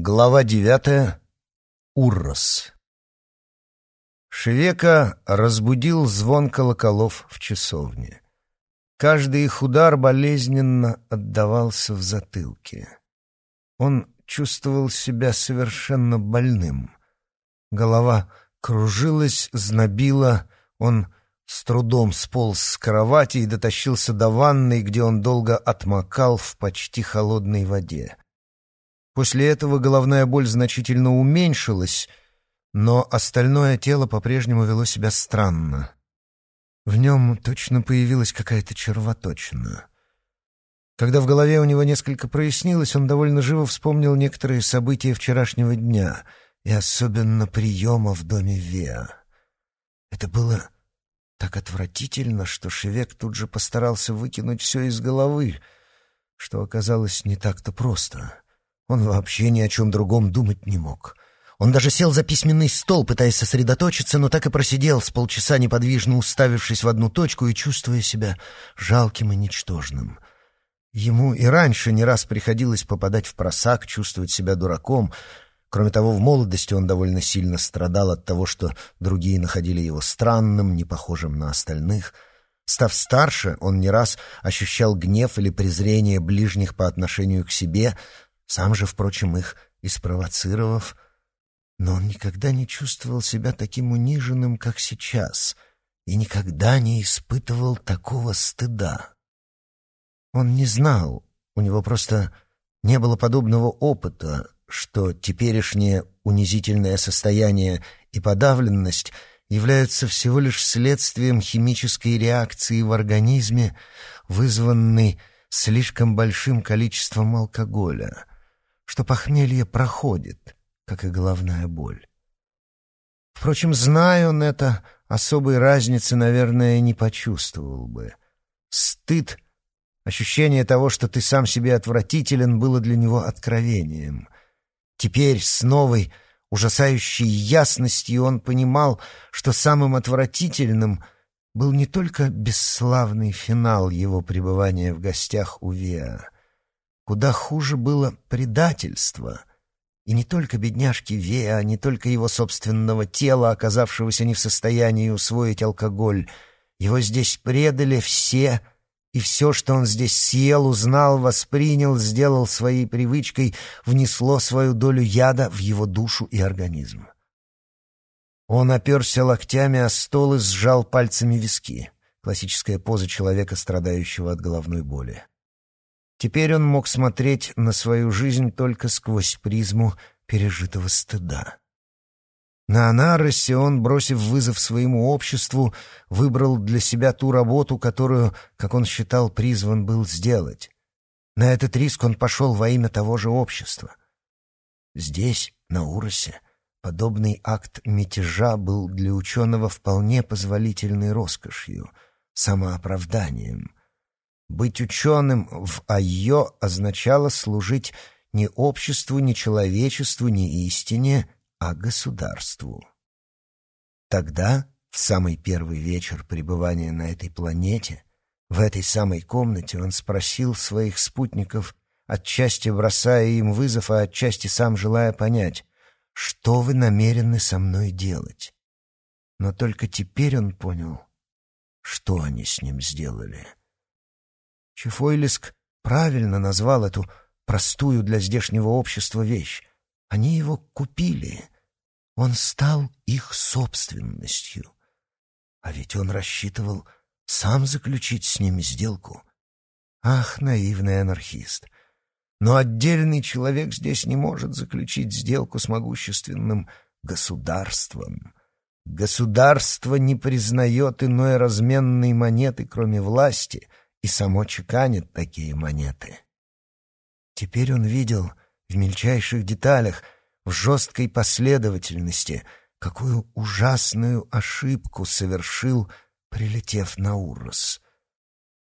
Глава девятая. Уррос. Шевека разбудил звон колоколов в часовне. Каждый их удар болезненно отдавался в затылке. Он чувствовал себя совершенно больным. Голова кружилась, знобила, он с трудом сполз с кровати и дотащился до ванной, где он долго отмокал в почти холодной воде. После этого головная боль значительно уменьшилась, но остальное тело по-прежнему вело себя странно. В нем точно появилась какая-то червоточина. Когда в голове у него несколько прояснилось, он довольно живо вспомнил некоторые события вчерашнего дня и особенно приема в доме Веа. Это было так отвратительно, что Шевек тут же постарался выкинуть все из головы, что оказалось не так-то просто — он вообще ни о чем другом думать не мог. Он даже сел за письменный стол, пытаясь сосредоточиться, но так и просидел с полчаса неподвижно уставившись в одну точку и чувствуя себя жалким и ничтожным. Ему и раньше не раз приходилось попадать в просак, чувствовать себя дураком. Кроме того, в молодости он довольно сильно страдал от того, что другие находили его странным, непохожим на остальных. Став старше, он не раз ощущал гнев или презрение ближних по отношению к себе — сам же, впрочем, их и спровоцировав, но он никогда не чувствовал себя таким униженным, как сейчас, и никогда не испытывал такого стыда. Он не знал, у него просто не было подобного опыта, что теперешнее унизительное состояние и подавленность являются всего лишь следствием химической реакции в организме, вызванной слишком большим количеством алкоголя — что похмелье проходит, как и головная боль. Впрочем, зная он это, особой разницы, наверное, не почувствовал бы. Стыд, ощущение того, что ты сам себе отвратителен, было для него откровением. Теперь с новой, ужасающей ясностью он понимал, что самым отвратительным был не только бесславный финал его пребывания в гостях у Веа, Куда хуже было предательство. И не только бедняжки Веа, не только его собственного тела, оказавшегося не в состоянии усвоить алкоголь. Его здесь предали все, и все, что он здесь съел, узнал, воспринял, сделал своей привычкой, внесло свою долю яда в его душу и организм. Он оперся локтями о стол и сжал пальцами виски. Классическая поза человека, страдающего от головной боли. Теперь он мог смотреть на свою жизнь только сквозь призму пережитого стыда. На Анаросе он, бросив вызов своему обществу, выбрал для себя ту работу, которую, как он считал, призван был сделать. На этот риск он пошел во имя того же общества. Здесь, на Уросе, подобный акт мятежа был для ученого вполне позволительной роскошью, самооправданием — быть ученым в Айо означало служить не обществу, не человечеству, не истине, а государству. Тогда, в самый первый вечер пребывания на этой планете, в этой самой комнате он спросил своих спутников, отчасти бросая им вызов, а отчасти сам желая понять, что вы намерены со мной делать. Но только теперь он понял, что они с ним сделали. Чефойлиск правильно назвал эту простую для здешнего общества вещь. Они его купили. Он стал их собственностью. А ведь он рассчитывал сам заключить с ними сделку. Ах, наивный анархист! Но отдельный человек здесь не может заключить сделку с могущественным государством. Государство не признает иной разменной монеты, кроме власти — и само чеканит такие монеты. Теперь он видел в мельчайших деталях, в жесткой последовательности, какую ужасную ошибку совершил, прилетев на Урос.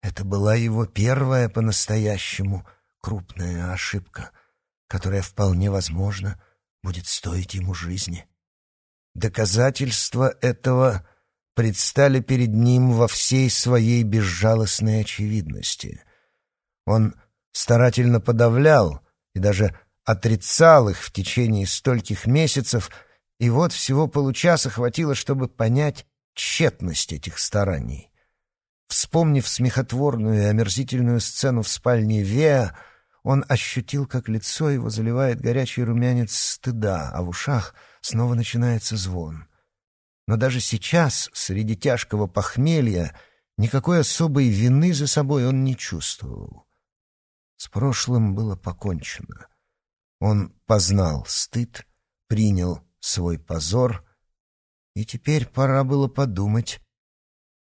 Это была его первая по-настоящему крупная ошибка, которая вполне возможно будет стоить ему жизни. Доказательство этого предстали перед ним во всей своей безжалостной очевидности. Он старательно подавлял и даже отрицал их в течение стольких месяцев, и вот всего получаса хватило, чтобы понять тщетность этих стараний. Вспомнив смехотворную и омерзительную сцену в спальне Веа, он ощутил, как лицо его заливает горячий румянец стыда, а в ушах снова начинается звон. Но даже сейчас, среди тяжкого похмелья, никакой особой вины за собой он не чувствовал. С прошлым было покончено. Он познал стыд, принял свой позор, и теперь пора было подумать,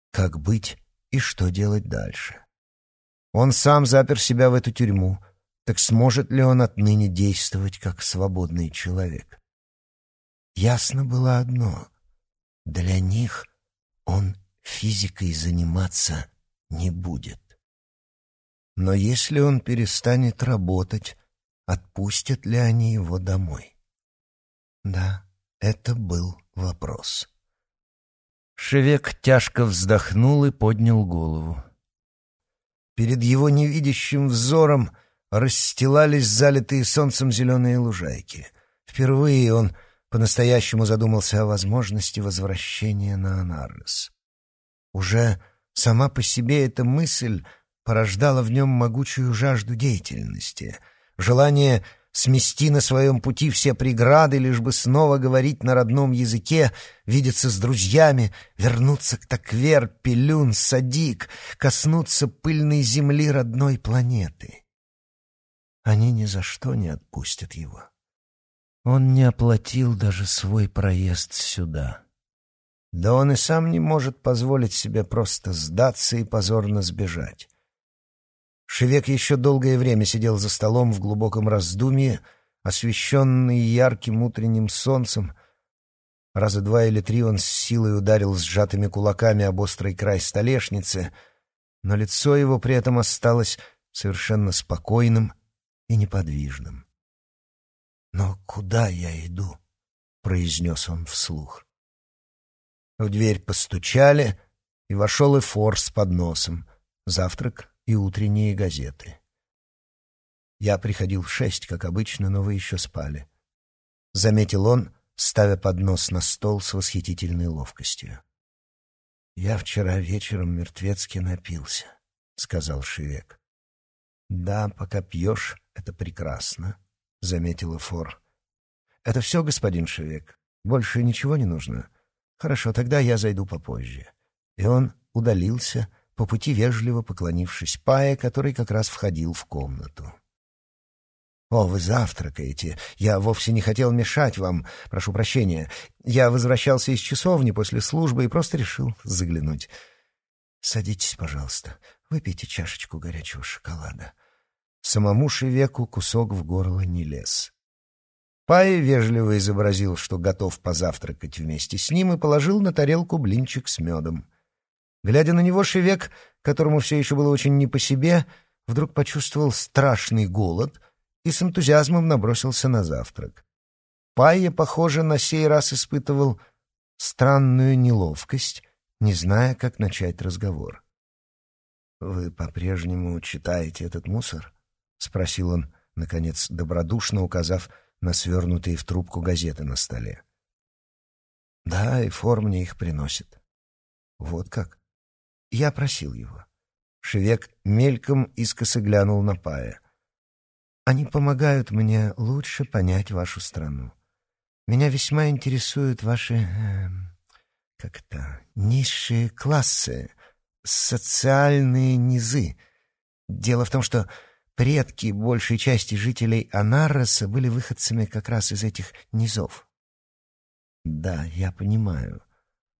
как быть и что делать дальше. Он сам запер себя в эту тюрьму, так сможет ли он отныне действовать как свободный человек? Ясно было одно — для них он физикой заниматься не будет. Но если он перестанет работать, отпустят ли они его домой? Да, это был вопрос. Шевек тяжко вздохнул и поднял голову. Перед его невидящим взором расстилались залитые солнцем зеленые лужайки. Впервые он по-настоящему задумался о возможности возвращения на Анарес. Уже сама по себе эта мысль порождала в нем могучую жажду деятельности, желание смести на своем пути все преграды, лишь бы снова говорить на родном языке, видеться с друзьями, вернуться к Таквер, Пелюн, Садик, коснуться пыльной земли родной планеты. Они ни за что не отпустят его. Он не оплатил даже свой проезд сюда. Да он и сам не может позволить себе просто сдаться и позорно сбежать. Шевек еще долгое время сидел за столом в глубоком раздумье, освещенный ярким утренним солнцем. Раза два или три он с силой ударил сжатыми кулаками об острый край столешницы, но лицо его при этом осталось совершенно спокойным и неподвижным. «Но куда я иду?» — произнес он вслух. В дверь постучали, и вошел и Фор с подносом. Завтрак и утренние газеты. Я приходил в шесть, как обычно, но вы еще спали. Заметил он, ставя поднос на стол с восхитительной ловкостью. «Я вчера вечером мертвецки напился», — сказал Шивек. «Да, пока пьешь, это прекрасно», — заметила Фор. «Это все, господин Шивек? Больше ничего не нужно? Хорошо, тогда я зайду попозже». И он удалился, — по пути вежливо поклонившись Пае, который как раз входил в комнату. «О, вы завтракаете. Я вовсе не хотел мешать вам. Прошу прощения. Я возвращался из часовни после службы и просто решил заглянуть. Садитесь, пожалуйста. Выпейте чашечку горячего шоколада». Самому Шевеку кусок в горло не лез. Пай вежливо изобразил, что готов позавтракать вместе с ним, и положил на тарелку блинчик с медом. Глядя на него, Шевек, которому все еще было очень не по себе, вдруг почувствовал страшный голод и с энтузиазмом набросился на завтрак. Пайя, похоже, на сей раз испытывал странную неловкость, не зная, как начать разговор. «Вы по-прежнему читаете этот мусор?» — спросил он, наконец, добродушно указав на свернутые в трубку газеты на столе. «Да, и Фор мне их приносит». «Вот как?» Я просил его. Шевек мельком искоса глянул на Пая. Они помогают мне лучше понять вашу страну. Меня весьма интересуют ваши... Э, как то низшие классы, социальные низы. Дело в том, что предки большей части жителей Анарроса были выходцами как раз из этих низов. Да, я понимаю.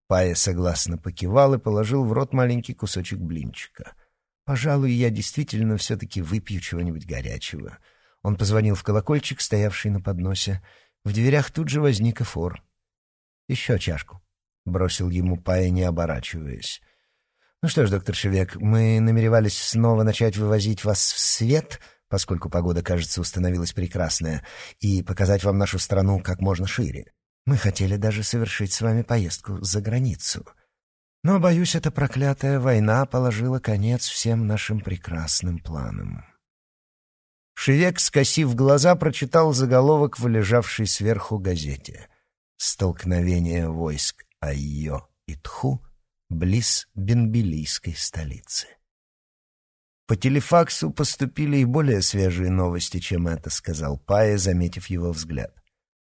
Пая согласно покивал и положил в рот маленький кусочек блинчика. «Пожалуй, я действительно все-таки выпью чего-нибудь горячего». Он позвонил в колокольчик, стоявший на подносе. В дверях тут же возник эфор. «Еще чашку», — бросил ему Пая, не оборачиваясь. «Ну что ж, доктор Шевек, мы намеревались снова начать вывозить вас в свет, поскольку погода, кажется, установилась прекрасная, и показать вам нашу страну как можно шире. Мы хотели даже совершить с вами поездку за границу. Но, боюсь, эта проклятая война положила конец всем нашим прекрасным планам. Шевек, скосив глаза, прочитал заголовок в лежавшей сверху газете. «Столкновение войск Айо и Тху близ Бенбилийской столицы». По телефаксу поступили и более свежие новости, чем это, сказал Пая, заметив его взгляд.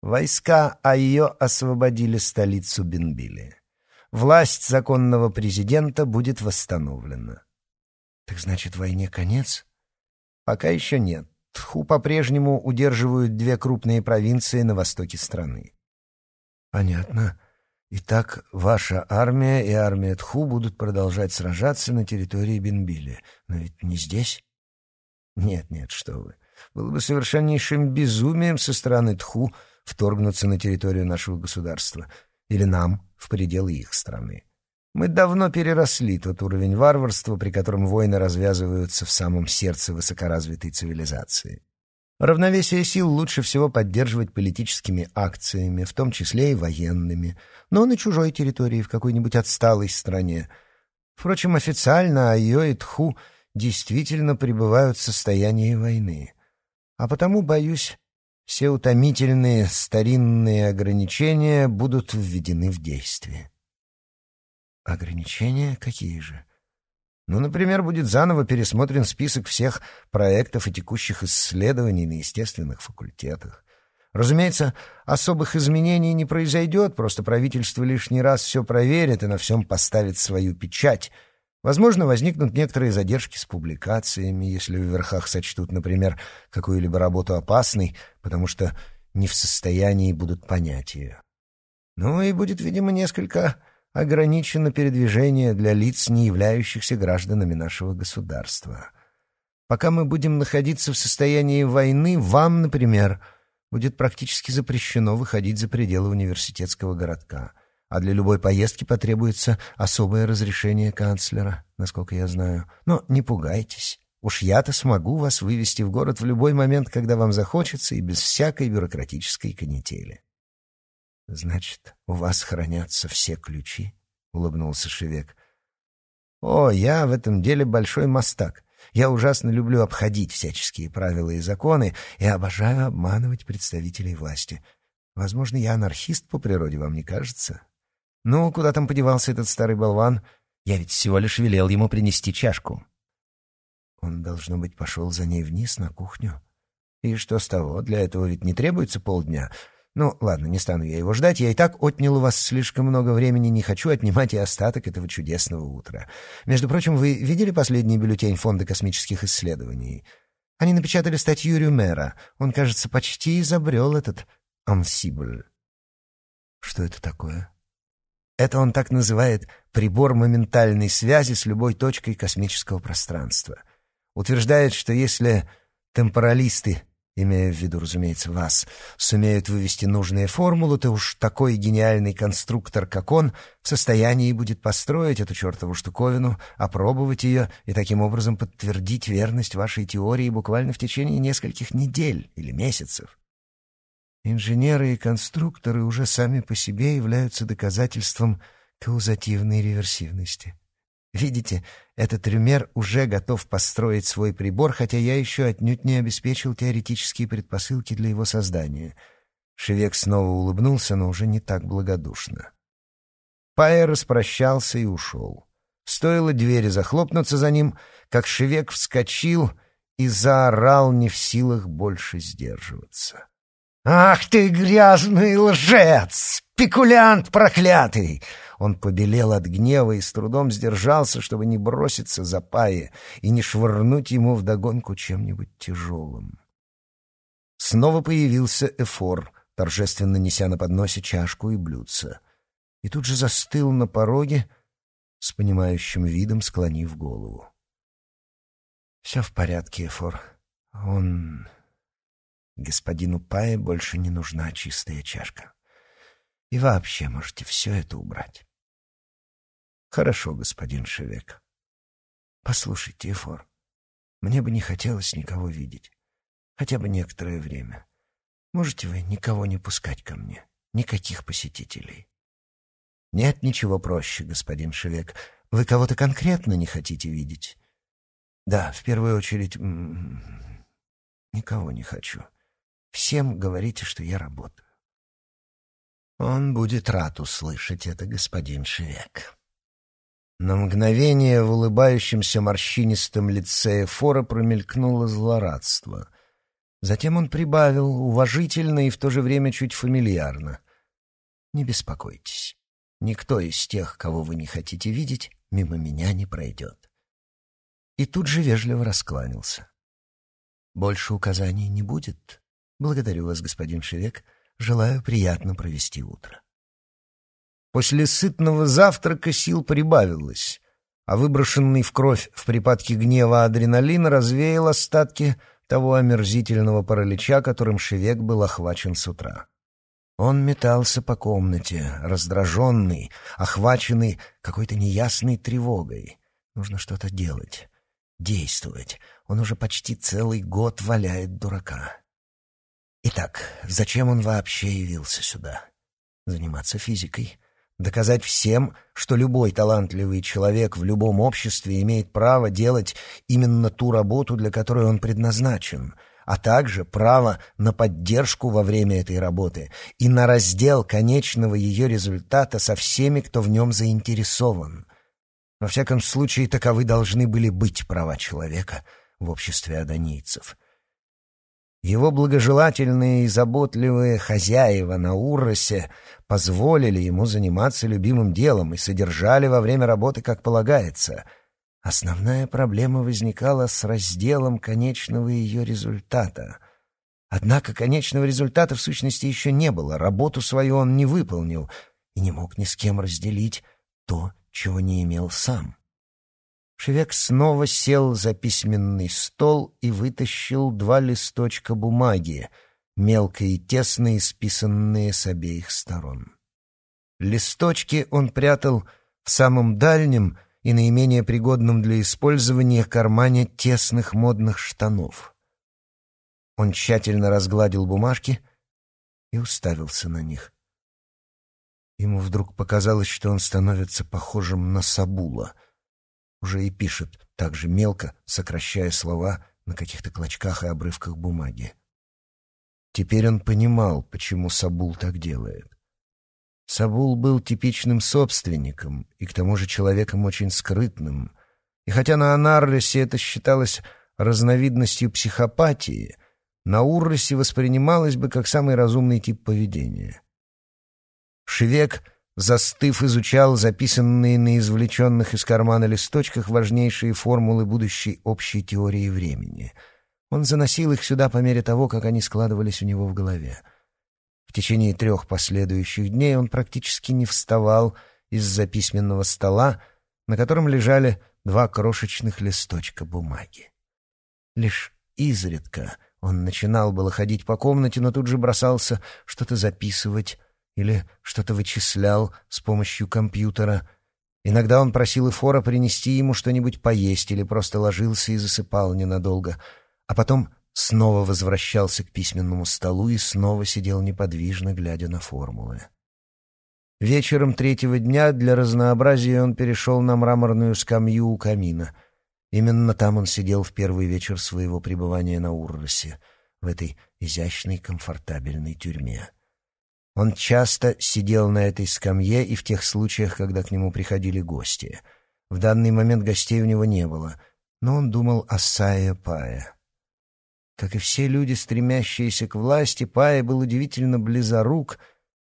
Войска Айо освободили столицу Бенбили. Власть законного президента будет восстановлена. Так значит, войне конец? Пока еще нет. Тху по-прежнему удерживают две крупные провинции на востоке страны. Понятно. Итак, ваша армия и армия Тху будут продолжать сражаться на территории Бенбили. Но ведь не здесь? Нет, нет, что вы. Было бы совершеннейшим безумием со стороны Тху вторгнуться на территорию нашего государства. Или нам, в пределы их страны. Мы давно переросли тот уровень варварства, при котором войны развязываются в самом сердце высокоразвитой цивилизации. Равновесие сил лучше всего поддерживать политическими акциями, в том числе и военными, но на чужой территории, в какой-нибудь отсталой стране. Впрочем, официально Айо и Тху действительно пребывают в состоянии войны. А потому, боюсь, все утомительные старинные ограничения будут введены в действие. Ограничения какие же? Ну, например, будет заново пересмотрен список всех проектов и текущих исследований на естественных факультетах. Разумеется, особых изменений не произойдет, просто правительство лишний раз все проверит и на всем поставит свою печать. Возможно, возникнут некоторые задержки с публикациями, если в верхах сочтут, например, какую-либо работу опасной, потому что не в состоянии будут понять ее. Ну и будет, видимо, несколько ограничено передвижение для лиц, не являющихся гражданами нашего государства. Пока мы будем находиться в состоянии войны, вам, например, будет практически запрещено выходить за пределы университетского городка, а для любой поездки потребуется особое разрешение канцлера, насколько я знаю. Но не пугайтесь. Уж я-то смогу вас вывести в город в любой момент, когда вам захочется, и без всякой бюрократической канители. Значит, у вас хранятся все ключи? улыбнулся Шевек. О, я в этом деле большой мастак. Я ужасно люблю обходить всяческие правила и законы и обожаю обманывать представителей власти. Возможно, я анархист по природе, вам не кажется? Ну, куда там подевался этот старый болван? Я ведь всего лишь велел ему принести чашку. Он, должно быть, пошел за ней вниз на кухню. И что с того? Для этого ведь не требуется полдня. Ну, ладно, не стану я его ждать. Я и так отнял у вас слишком много времени, не хочу отнимать и остаток этого чудесного утра. Между прочим, вы видели последний бюллетень Фонда космических исследований? Они напечатали статью Рюмера. Он, кажется, почти изобрел этот ансибль. Что это такое? Это он так называет прибор моментальной связи с любой точкой космического пространства. Утверждает, что если темпоралисты имея в виду, разумеется, вас, сумеют вывести нужные формулы, то уж такой гениальный конструктор, как он, в состоянии будет построить эту чертову штуковину, опробовать ее и таким образом подтвердить верность вашей теории буквально в течение нескольких недель или месяцев. Инженеры и конструкторы уже сами по себе являются доказательством каузативной реверсивности. Видите, этот Рюмер уже готов построить свой прибор, хотя я еще отнюдь не обеспечил теоретические предпосылки для его создания. Шевек снова улыбнулся, но уже не так благодушно. Пайер распрощался и ушел. Стоило двери захлопнуться за ним, как Шевек вскочил и заорал не в силах больше сдерживаться. «Ах ты, грязный лжец! Спекулянт проклятый! Он побелел от гнева и с трудом сдержался, чтобы не броситься за Пае и не швырнуть ему вдогонку чем-нибудь тяжелым. Снова появился Эфор, торжественно неся на подносе чашку и блюдце. И тут же застыл на пороге, с понимающим видом склонив голову. «Все в порядке, Эфор. Он... Господину Пае больше не нужна чистая чашка. И вообще можете все это убрать». Хорошо, господин Шевек. Послушайте, Эфор, мне бы не хотелось никого видеть. Хотя бы некоторое время. Можете вы никого не пускать ко мне? Никаких посетителей. Нет ничего проще, господин Шевек. Вы кого-то конкретно не хотите видеть? Да, в первую очередь... никого не хочу. Всем говорите, что я работаю. Он будет рад услышать это, господин Шевек. На мгновение в улыбающемся морщинистом лице Эфора промелькнуло злорадство. Затем он прибавил, уважительно и в то же время чуть фамильярно. «Не беспокойтесь. Никто из тех, кого вы не хотите видеть, мимо меня не пройдет». И тут же вежливо раскланялся. «Больше указаний не будет. Благодарю вас, господин Шевек. Желаю приятно провести утро». После сытного завтрака сил прибавилось, а выброшенный в кровь в припадке гнева адреналин развеял остатки того омерзительного паралича, которым Шевек был охвачен с утра. Он метался по комнате, раздраженный, охваченный какой-то неясной тревогой. Нужно что-то делать, действовать. Он уже почти целый год валяет дурака. Итак, зачем он вообще явился сюда? Заниматься физикой. Доказать всем, что любой талантливый человек в любом обществе имеет право делать именно ту работу, для которой он предназначен — а также право на поддержку во время этой работы и на раздел конечного ее результата со всеми, кто в нем заинтересован. Во всяком случае, таковы должны были быть права человека в обществе адонийцев. Его благожелательные и заботливые хозяева на Уросе позволили ему заниматься любимым делом и содержали во время работы, как полагается — Основная проблема возникала с разделом конечного ее результата. Однако конечного результата в сущности еще не было, работу свою он не выполнил и не мог ни с кем разделить то, чего не имел сам. Шевек снова сел за письменный стол и вытащил два листочка бумаги, мелко и тесно исписанные с обеих сторон. Листочки он прятал в самом дальнем, и наименее пригодном для использования кармане тесных модных штанов. Он тщательно разгладил бумажки и уставился на них. Ему вдруг показалось, что он становится похожим на Сабула. Уже и пишет так же мелко, сокращая слова на каких-то клочках и обрывках бумаги. Теперь он понимал, почему Сабул так делает. Сабул был типичным собственником и к тому же человеком очень скрытным. И хотя на Анарресе это считалось разновидностью психопатии, на Урросе воспринималось бы как самый разумный тип поведения. Шевек, застыв, изучал записанные на извлеченных из кармана листочках важнейшие формулы будущей общей теории времени. Он заносил их сюда по мере того, как они складывались у него в голове. В течение трех последующих дней он практически не вставал из-за письменного стола, на котором лежали два крошечных листочка бумаги. Лишь изредка он начинал было ходить по комнате, но тут же бросался что-то записывать или что-то вычислял с помощью компьютера. Иногда он просил Эфора принести ему что-нибудь поесть или просто ложился и засыпал ненадолго, а потом снова возвращался к письменному столу и снова сидел неподвижно, глядя на формулы. Вечером третьего дня для разнообразия он перешел на мраморную скамью у камина. Именно там он сидел в первый вечер своего пребывания на Урросе, в этой изящной, комфортабельной тюрьме. Он часто сидел на этой скамье и в тех случаях, когда к нему приходили гости. В данный момент гостей у него не было, но он думал о Сае Пае. Как и все люди, стремящиеся к власти, Пая был удивительно близорук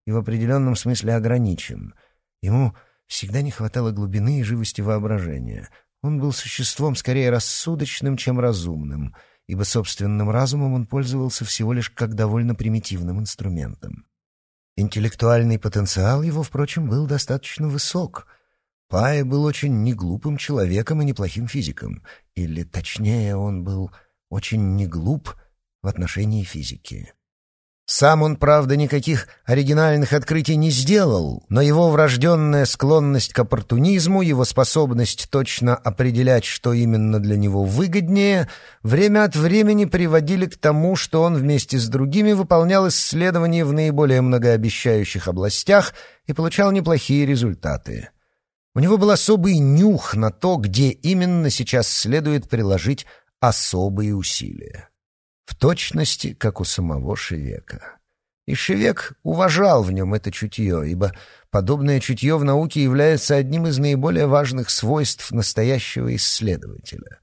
и в определенном смысле ограничен. Ему всегда не хватало глубины и живости воображения. Он был существом скорее рассудочным, чем разумным, ибо собственным разумом он пользовался всего лишь как довольно примитивным инструментом. Интеллектуальный потенциал его, впрочем, был достаточно высок. Пая был очень неглупым человеком и неплохим физиком, или, точнее, он был очень неглуп в отношении физики. Сам он, правда, никаких оригинальных открытий не сделал, но его врожденная склонность к оппортунизму, его способность точно определять, что именно для него выгоднее, время от времени приводили к тому, что он вместе с другими выполнял исследования в наиболее многообещающих областях и получал неплохие результаты. У него был особый нюх на то, где именно сейчас следует приложить особые усилия. В точности, как у самого Шевека. И Шевек уважал в нем это чутье, ибо подобное чутье в науке является одним из наиболее важных свойств настоящего исследователя.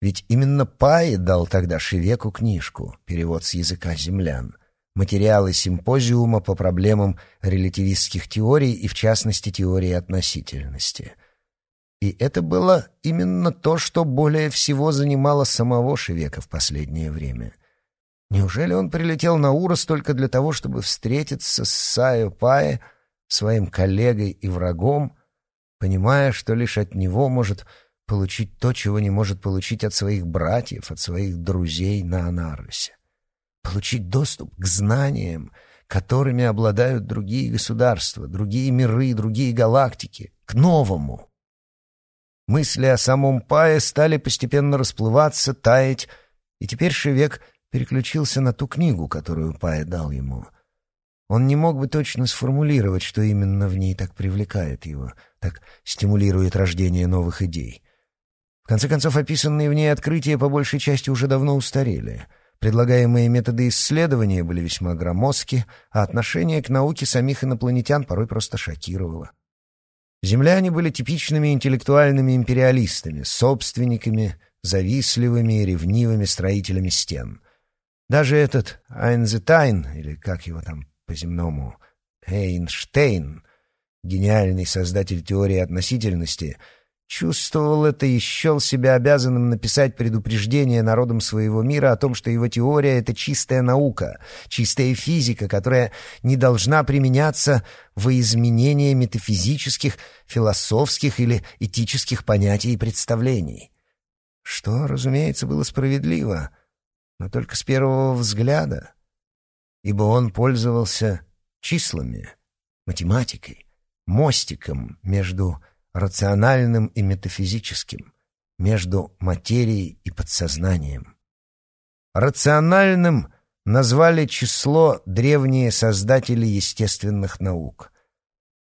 Ведь именно Пай дал тогда Шевеку книжку, перевод с языка землян, материалы симпозиума по проблемам релятивистских теорий и, в частности, теории относительности. И это было именно то, что более всего занимало самого Шевека в последнее время. Неужели он прилетел на Урос только для того, чтобы встретиться с Сайо Пае, своим коллегой и врагом, понимая, что лишь от него может получить то, чего не может получить от своих братьев, от своих друзей на Анарусе? Получить доступ к знаниям, которыми обладают другие государства, другие миры, другие галактики, к новому. Мысли о самом Пае стали постепенно расплываться, таять, и теперь Шевек переключился на ту книгу, которую Пая дал ему. Он не мог бы точно сформулировать, что именно в ней так привлекает его, так стимулирует рождение новых идей. В конце концов, описанные в ней открытия по большей части уже давно устарели. Предлагаемые методы исследования были весьма громоздки, а отношение к науке самих инопланетян порой просто шокировало. Земляне были типичными интеллектуальными империалистами, собственниками, завистливыми и ревнивыми строителями стен — даже этот Айнзетайн, или как его там по-земному, Эйнштейн, гениальный создатель теории относительности, чувствовал это и счел себя обязанным написать предупреждение народам своего мира о том, что его теория — это чистая наука, чистая физика, которая не должна применяться во изменение метафизических, философских или этических понятий и представлений. Что, разумеется, было справедливо — но только с первого взгляда, ибо он пользовался числами, математикой, мостиком между рациональным и метафизическим, между материей и подсознанием. Рациональным назвали число древние создатели естественных наук.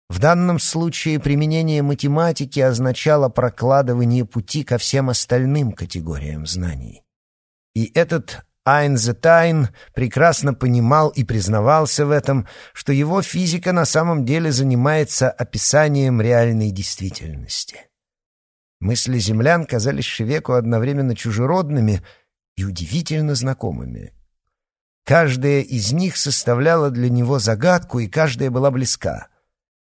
В данном случае применение математики означало прокладывание пути ко всем остальным категориям знаний. И этот Айнзетайн прекрасно понимал и признавался в этом, что его физика на самом деле занимается описанием реальной действительности. Мысли землян казались Шевеку одновременно чужеродными и удивительно знакомыми. Каждая из них составляла для него загадку, и каждая была близка.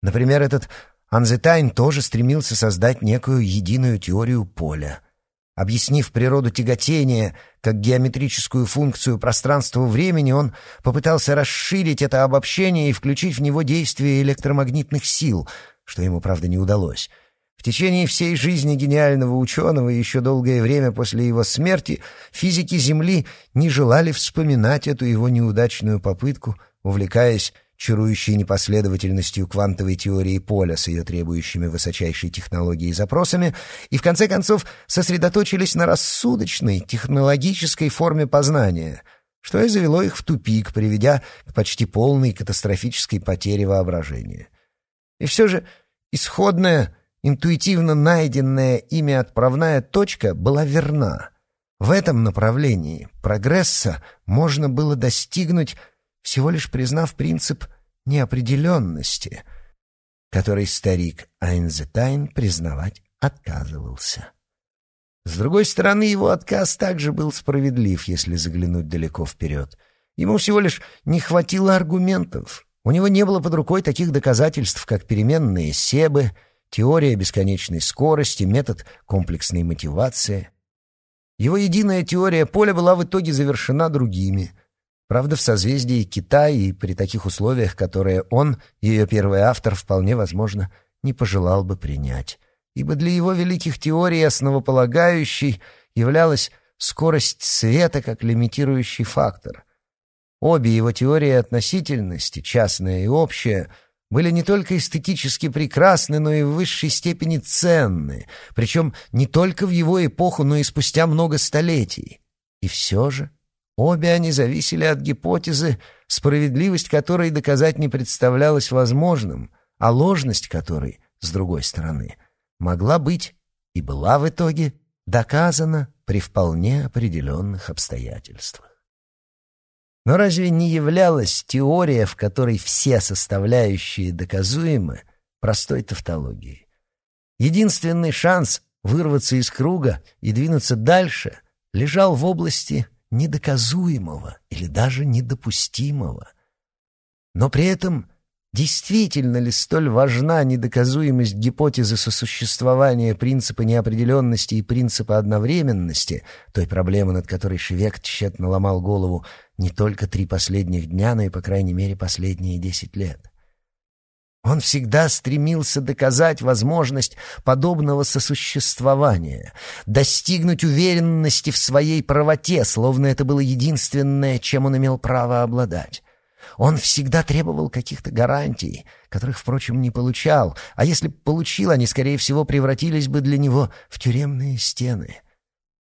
Например, этот Анзетайн тоже стремился создать некую единую теорию поля — Объяснив природу тяготения как геометрическую функцию пространства-времени, он попытался расширить это обобщение и включить в него действие электромагнитных сил, что ему, правда, не удалось. В течение всей жизни гениального ученого и еще долгое время после его смерти физики Земли не желали вспоминать эту его неудачную попытку, увлекаясь чарующей непоследовательностью квантовой теории поля с ее требующими высочайшей технологии запросами, и в конце концов сосредоточились на рассудочной технологической форме познания, что и завело их в тупик, приведя к почти полной катастрофической потере воображения. И все же исходная, интуитивно найденная ими отправная точка была верна. В этом направлении прогресса можно было достигнуть всего лишь признав принцип неопределенности, который старик Айнзетайн признавать отказывался. С другой стороны, его отказ также был справедлив, если заглянуть далеко вперед. Ему всего лишь не хватило аргументов. У него не было под рукой таких доказательств, как переменные себы, теория бесконечной скорости, метод комплексной мотивации. Его единая теория поля была в итоге завершена другими — Правда, в созвездии Китая и при таких условиях, которые он, ее первый автор, вполне возможно, не пожелал бы принять. Ибо для его великих теорий основополагающей являлась скорость света как лимитирующий фактор. Обе его теории относительности, частная и общая, были не только эстетически прекрасны, но и в высшей степени ценны, причем не только в его эпоху, но и спустя много столетий. И все же Обе они зависели от гипотезы, справедливость которой доказать не представлялось возможным, а ложность которой, с другой стороны, могла быть и была в итоге доказана при вполне определенных обстоятельствах. Но разве не являлась теория, в которой все составляющие доказуемы, простой тавтологией? Единственный шанс вырваться из круга и двинуться дальше лежал в области недоказуемого или даже недопустимого. Но при этом Действительно ли столь важна недоказуемость гипотезы сосуществования принципа неопределенности и принципа одновременности, той проблемы, над которой Шевек тщетно ломал голову не только три последних дня, но и, по крайней мере, последние десять лет? Он всегда стремился доказать возможность подобного сосуществования, достигнуть уверенности в своей правоте, словно это было единственное, чем он имел право обладать. Он всегда требовал каких-то гарантий, которых, впрочем, не получал, а если бы получил, они, скорее всего, превратились бы для него в тюремные стены.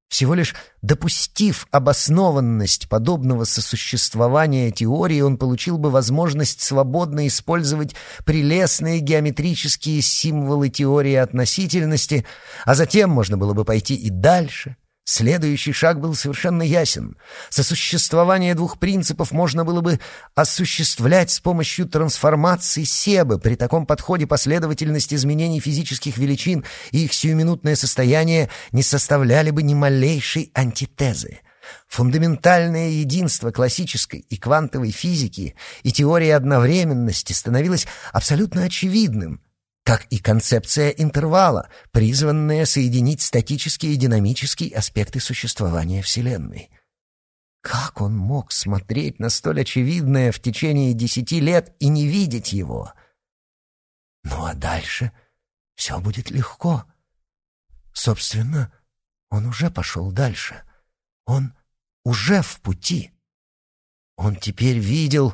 Всего лишь допустив обоснованность подобного сосуществования теории, он получил бы возможность свободно использовать прелестные геометрические символы теории относительности, а затем можно было бы пойти и дальше — Следующий шаг был совершенно ясен. Сосуществование двух принципов можно было бы осуществлять с помощью трансформации Себы. При таком подходе последовательность изменений физических величин и их сиюминутное состояние не составляли бы ни малейшей антитезы. Фундаментальное единство классической и квантовой физики и теории одновременности становилось абсолютно очевидным — как и концепция интервала, призванная соединить статические и динамические аспекты существования Вселенной. Как он мог смотреть на столь очевидное в течение десяти лет и не видеть его? Ну а дальше все будет легко. Собственно, он уже пошел дальше. Он уже в пути. Он теперь видел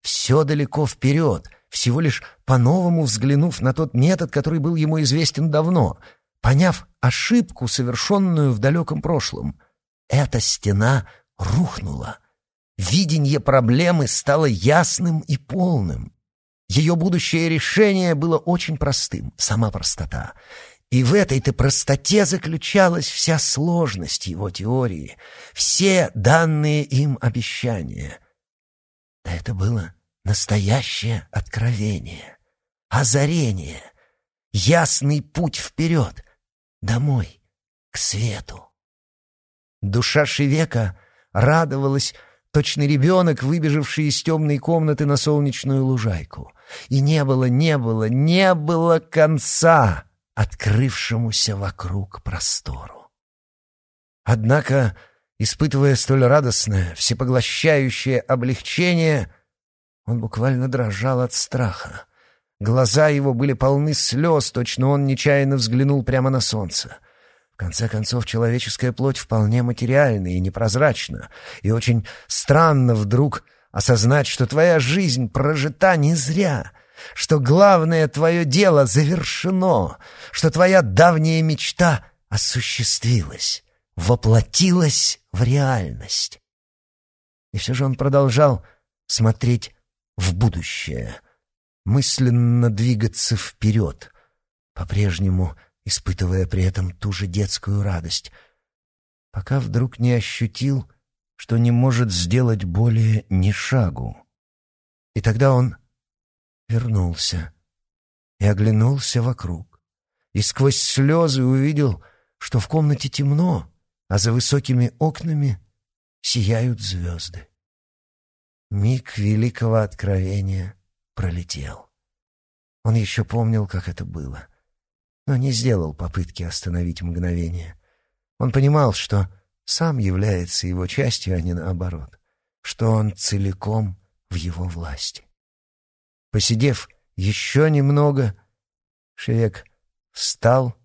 все далеко вперед — всего лишь по-новому взглянув на тот метод, который был ему известен давно, поняв ошибку, совершенную в далеком прошлом. Эта стена рухнула. Видение проблемы стало ясным и полным. Ее будущее решение было очень простым, сама простота. И в этой-то простоте заключалась вся сложность его теории, все данные им обещания. Это было Настоящее откровение, озарение, ясный путь вперед, домой, к свету. Душа Шевека радовалась, точно ребенок, выбежавший из темной комнаты на солнечную лужайку. И не было, не было, не было конца открывшемуся вокруг простору. Однако, испытывая столь радостное, всепоглощающее облегчение, он буквально дрожал от страха. Глаза его были полны слез, точно он нечаянно взглянул прямо на солнце. В конце концов, человеческая плоть вполне материальна и непрозрачна, и очень странно вдруг осознать, что твоя жизнь прожита не зря, что главное твое дело завершено, что твоя давняя мечта осуществилась, воплотилась в реальность. И все же он продолжал смотреть в будущее, мысленно двигаться вперед, по-прежнему испытывая при этом ту же детскую радость, пока вдруг не ощутил, что не может сделать более ни шагу. И тогда он вернулся и оглянулся вокруг, и сквозь слезы увидел, что в комнате темно, а за высокими окнами сияют звезды. Миг великого откровения пролетел. Он еще помнил, как это было, но не сделал попытки остановить мгновение. Он понимал, что сам является его частью, а не наоборот, что он целиком в его власти. Посидев еще немного, Шевек встал,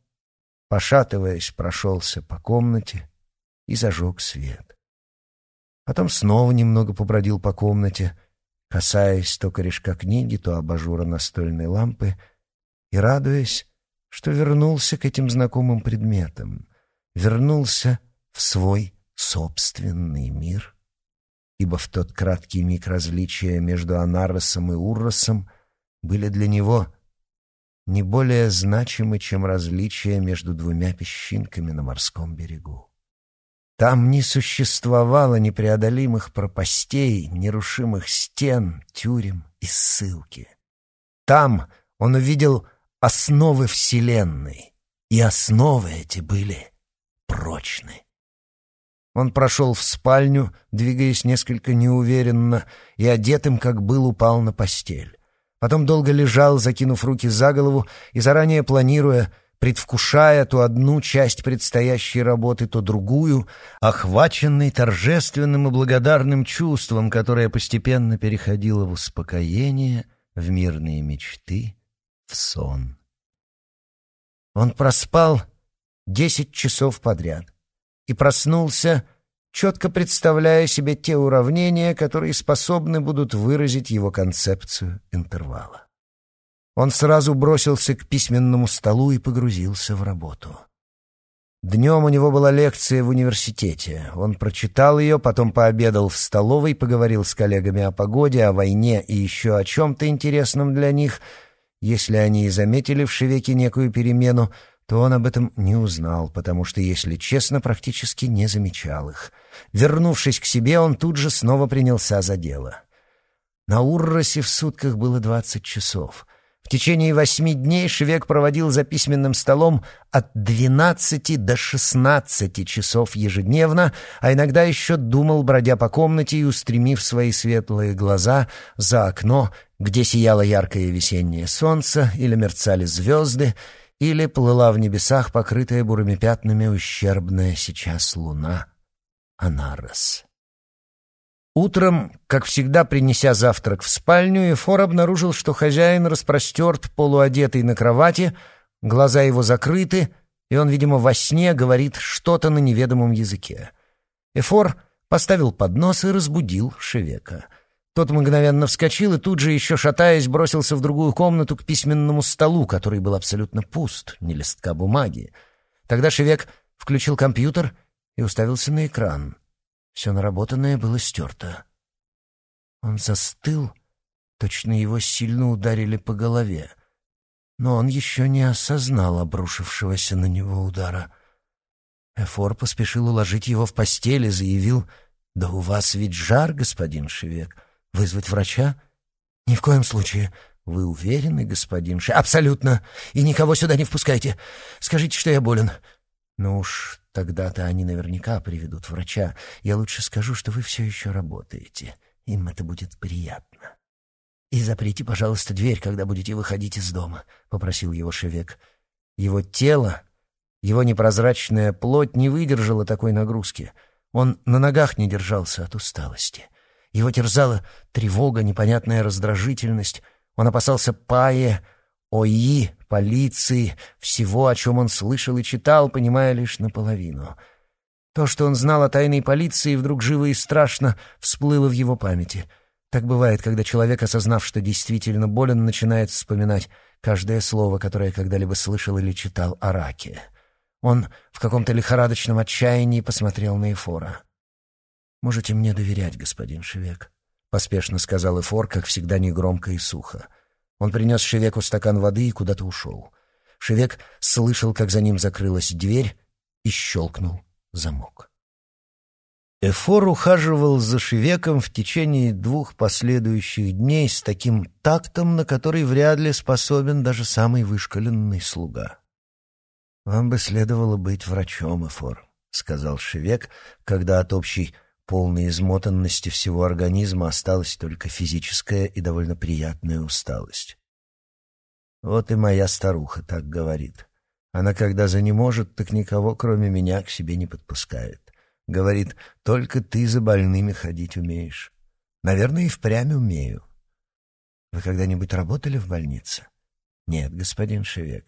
пошатываясь, прошелся по комнате и зажег свет. Потом снова немного побродил по комнате, касаясь то корешка книги, то абажура настольной лампы, и радуясь, что вернулся к этим знакомым предметам, вернулся в свой собственный мир, ибо в тот краткий миг различия между Анаросом и Урросом были для него не более значимы, чем различия между двумя песчинками на морском берегу. Там не существовало непреодолимых пропастей, нерушимых стен, тюрем и ссылки. Там он увидел основы Вселенной, и основы эти были прочны. Он прошел в спальню, двигаясь несколько неуверенно, и одетым, как был, упал на постель. Потом долго лежал, закинув руки за голову и заранее планируя, предвкушая то одну часть предстоящей работы, то другую, охваченный торжественным и благодарным чувством, которое постепенно переходило в успокоение, в мирные мечты, в сон. Он проспал десять часов подряд и проснулся, четко представляя себе те уравнения, которые способны будут выразить его концепцию интервала. Он сразу бросился к письменному столу и погрузился в работу. Днем у него была лекция в университете. Он прочитал ее, потом пообедал в столовой, поговорил с коллегами о погоде, о войне и еще о чем-то интересном для них. Если они и заметили в Шевеке некую перемену — то он об этом не узнал, потому что, если честно, практически не замечал их. Вернувшись к себе, он тут же снова принялся за дело. На Урросе в сутках было двадцать часов. В течение восьми дней Шевек проводил за письменным столом от двенадцати до шестнадцати часов ежедневно, а иногда еще думал, бродя по комнате и устремив свои светлые глаза за окно, где сияло яркое весеннее солнце или мерцали звезды, или плыла в небесах, покрытая бурыми пятнами ущербная сейчас луна Анарос. Утром, как всегда принеся завтрак в спальню, Эфор обнаружил, что хозяин распростерт, полуодетый на кровати, глаза его закрыты, и он, видимо, во сне говорит что-то на неведомом языке. Эфор поставил поднос и разбудил Шевека — тот мгновенно вскочил и тут же, еще шатаясь, бросился в другую комнату к письменному столу, который был абсолютно пуст, ни листка бумаги. Тогда Шевек включил компьютер и уставился на экран. Все наработанное было стерто. Он застыл, точно его сильно ударили по голове. Но он еще не осознал обрушившегося на него удара. Эфор поспешил уложить его в постель и заявил, «Да у вас ведь жар, господин Шевек». Вызвать врача? Ни в коем случае. Вы уверены, господин Ше? Абсолютно. И никого сюда не впускайте. Скажите, что я болен. Ну уж тогда-то они наверняка приведут врача. Я лучше скажу, что вы все еще работаете. Им это будет приятно. И заприте, пожалуйста, дверь, когда будете выходить из дома, попросил его Шевек. Его тело, его непрозрачная плоть не выдержала такой нагрузки. Он на ногах не держался от усталости. Его терзала тревога, непонятная раздражительность. Он опасался Пае, ОИ, полиции, всего, о чем он слышал и читал, понимая лишь наполовину. То, что он знал о тайной полиции, вдруг живо и страшно всплыло в его памяти. Так бывает, когда человек, осознав, что действительно болен, начинает вспоминать каждое слово, которое когда-либо слышал или читал о раке. Он в каком-то лихорадочном отчаянии посмотрел на Эфора. «Можете мне доверять, господин Шевек», — поспешно сказал Эфор, как всегда негромко и сухо. Он принес Шевеку стакан воды и куда-то ушел. Шевек слышал, как за ним закрылась дверь и щелкнул замок. Эфор ухаживал за Шевеком в течение двух последующих дней с таким тактом, на который вряд ли способен даже самый вышкаленный слуга. «Вам бы следовало быть врачом, Эфор», — сказал Шевек, когда от общей полной измотанности всего организма осталась только физическая и довольно приятная усталость. Вот и моя старуха так говорит. Она, когда занеможет, так никого, кроме меня, к себе не подпускает. Говорит, только ты за больными ходить умеешь. Наверное, и впрямь умею. Вы когда-нибудь работали в больнице? Нет, господин Шевек.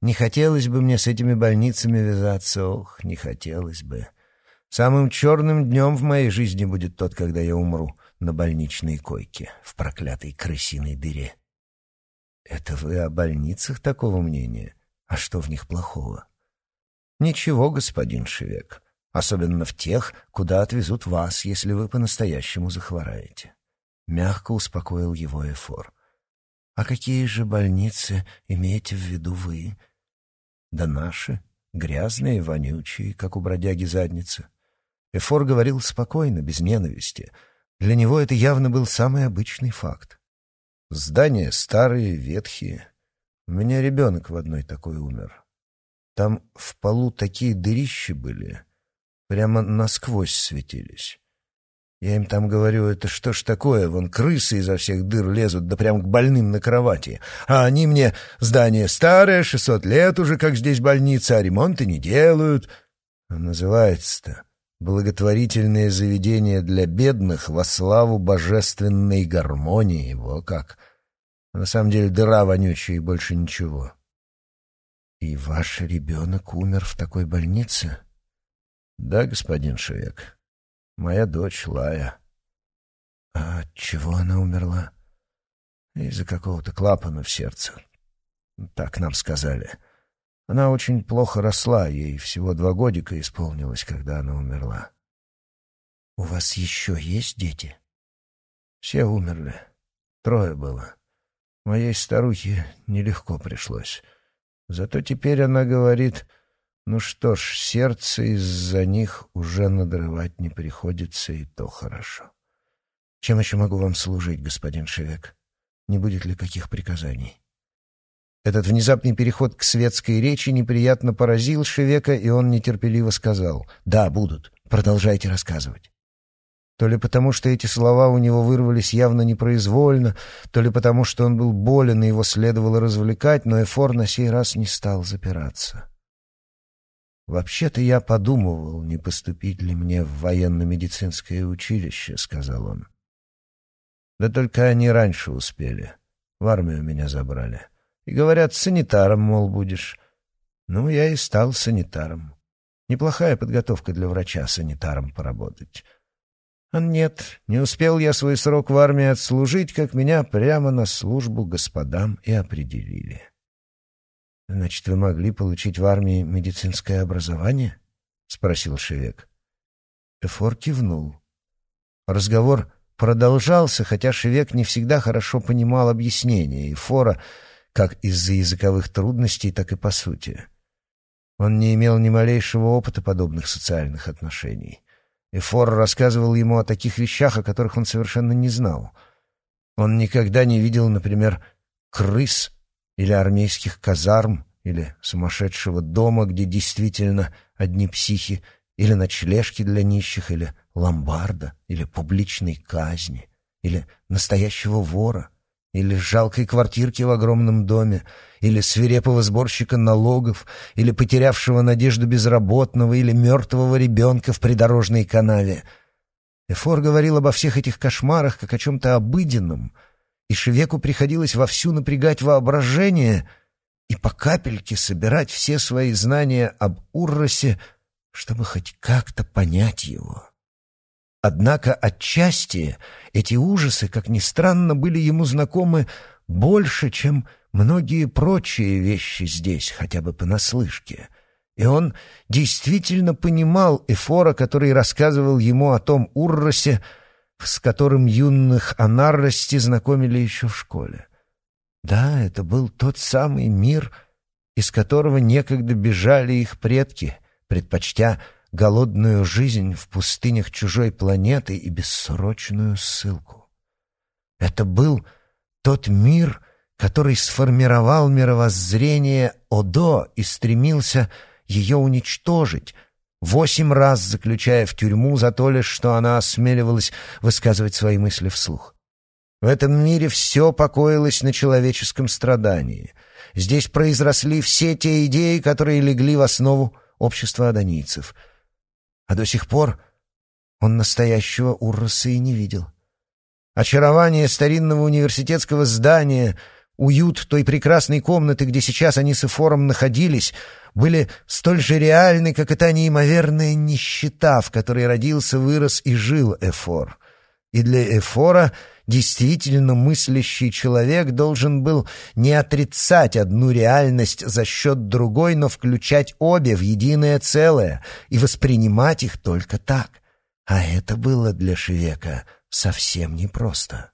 Не хотелось бы мне с этими больницами вязаться, ох, не хотелось бы. Самым черным днем в моей жизни будет тот, когда я умру на больничной койке в проклятой крысиной дыре. Это вы о больницах такого мнения? А что в них плохого? Ничего, господин Шевек. Особенно в тех, куда отвезут вас, если вы по-настоящему захвораете. Мягко успокоил его Эфор. А какие же больницы имеете в виду вы? Да наши, грязные, вонючие, как у бродяги задницы. Эфор говорил спокойно, без ненависти. Для него это явно был самый обычный факт. Здания старые, ветхие. У меня ребенок в одной такой умер. Там в полу такие дырищи были, прямо насквозь светились. Я им там говорю, это что ж такое, вон крысы изо всех дыр лезут, да прям к больным на кровати. А они мне, здание старое, шестьсот лет уже, как здесь больница, а ремонты не делают. А называется-то благотворительное заведение для бедных во славу божественной гармонии, его как. На самом деле дыра вонючая и больше ничего. И ваш ребенок умер в такой больнице? Да, господин Шевек. Моя дочь Лая. А от чего она умерла? Из-за какого-то клапана в сердце. Так нам сказали. Она очень плохо росла, ей всего два годика исполнилось, когда она умерла. У вас еще есть дети? Все умерли. Трое было. Моей старухе нелегко пришлось. Зато теперь она говорит, ну что ж, сердце из-за них уже надрывать не приходится, и то хорошо. Чем еще могу вам служить, господин Шевек? Не будет ли каких приказаний? Этот внезапный переход к светской речи неприятно поразил Шевека, и он нетерпеливо сказал «Да, будут. Продолжайте рассказывать». То ли потому, что эти слова у него вырвались явно непроизвольно, то ли потому, что он был болен и его следовало развлекать, но Эфор на сей раз не стал запираться. «Вообще-то я подумывал, не поступить ли мне в военно-медицинское училище», — сказал он. «Да только они раньше успели. В армию меня забрали. И говорят, санитаром, мол, будешь. Ну, я и стал санитаром. Неплохая подготовка для врача санитаром поработать». А нет, не успел я свой срок в армии отслужить, как меня прямо на службу господам и определили. «Значит, вы могли получить в армии медицинское образование?» — спросил Шевек. Эфор кивнул. Разговор продолжался, хотя Шевек не всегда хорошо понимал объяснения Эфора, как из-за языковых трудностей, так и по сути. Он не имел ни малейшего опыта подобных социальных отношений. Эфор рассказывал ему о таких вещах, о которых он совершенно не знал. Он никогда не видел, например, крыс или армейских казарм, или сумасшедшего дома, где действительно одни психи, или ночлежки для нищих, или ломбарда, или публичной казни, или настоящего вора, или жалкой квартирки в огромном доме, или свирепого сборщика налогов, или потерявшего надежду безработного, или мертвого ребенка в придорожной канаве. Эфор говорил обо всех этих кошмарах как о чем-то обыденном — и Шевеку приходилось вовсю напрягать воображение и по капельке собирать все свои знания об Урросе, чтобы хоть как-то понять его. Однако отчасти эти ужасы, как ни странно, были ему знакомы больше, чем многие прочие вещи здесь, хотя бы понаслышке. И он действительно понимал Эфора, который рассказывал ему о том Урросе, с которым юных о Наррости знакомили еще в школе. Да, это был тот самый мир, из которого некогда бежали их предки, предпочтя голодную жизнь в пустынях чужой планеты и бессрочную ссылку. Это был тот мир, который сформировал мировоззрение Одо и стремился ее уничтожить — восемь раз заключая в тюрьму за то лишь, что она осмеливалась высказывать свои мысли вслух. В этом мире все покоилось на человеческом страдании. Здесь произросли все те идеи, которые легли в основу общества адонийцев. А до сих пор он настоящего Урроса и не видел. Очарование старинного университетского здания, уют той прекрасной комнаты, где сейчас они с Эфором находились — были столь же реальны, как и та неимоверная нищета, в которой родился, вырос и жил Эфор. И для Эфора действительно мыслящий человек должен был не отрицать одну реальность за счет другой, но включать обе в единое целое и воспринимать их только так. А это было для Шевека совсем непросто.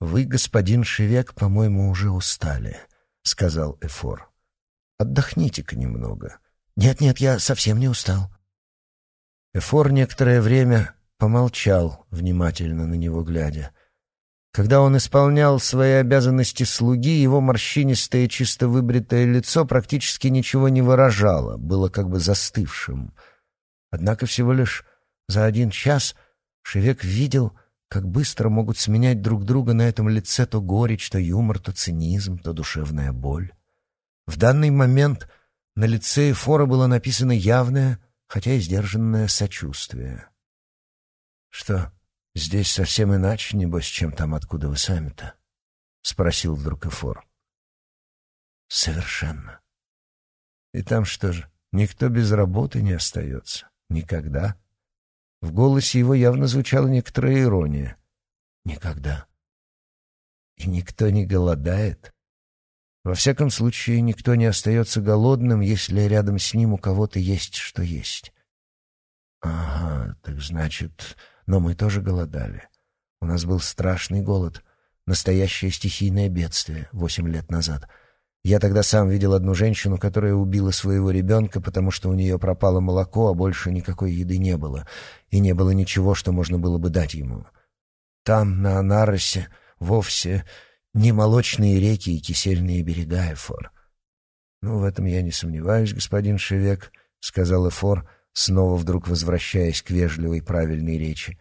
«Вы, господин Шевек, по-моему, уже устали», — сказал Эфор. Отдохните-ка немного. Нет-нет, я совсем не устал. Эфор некоторое время помолчал, внимательно на него глядя. Когда он исполнял свои обязанности слуги, его морщинистое, чисто выбритое лицо практически ничего не выражало, было как бы застывшим. Однако всего лишь за один час Шевек видел, как быстро могут сменять друг друга на этом лице то горечь, то юмор, то цинизм, то душевная боль. В данный момент на лице Эфора было написано явное, хотя и сдержанное сочувствие. «Что, Здесь совсем иначе, небось, чем там, откуда вы сами-то? — спросил вдруг Эфор. — Совершенно. И там что же, никто без работы не остается? Никогда? В голосе его явно звучала некоторая ирония. Никогда. И никто не голодает? Во всяком случае, никто не остается голодным, если рядом с ним у кого-то есть что есть. Ага, так значит... Но мы тоже голодали. У нас был страшный голод, настоящее стихийное бедствие восемь лет назад. Я тогда сам видел одну женщину, которая убила своего ребенка, потому что у нее пропало молоко, а больше никакой еды не было, и не было ничего, что можно было бы дать ему. Там, на Анаросе, вовсе не молочные реки и кисельные берега, Эфор. «Ну, в этом я не сомневаюсь, господин Шевек», — сказал Эфор, снова вдруг возвращаясь к вежливой правильной речи,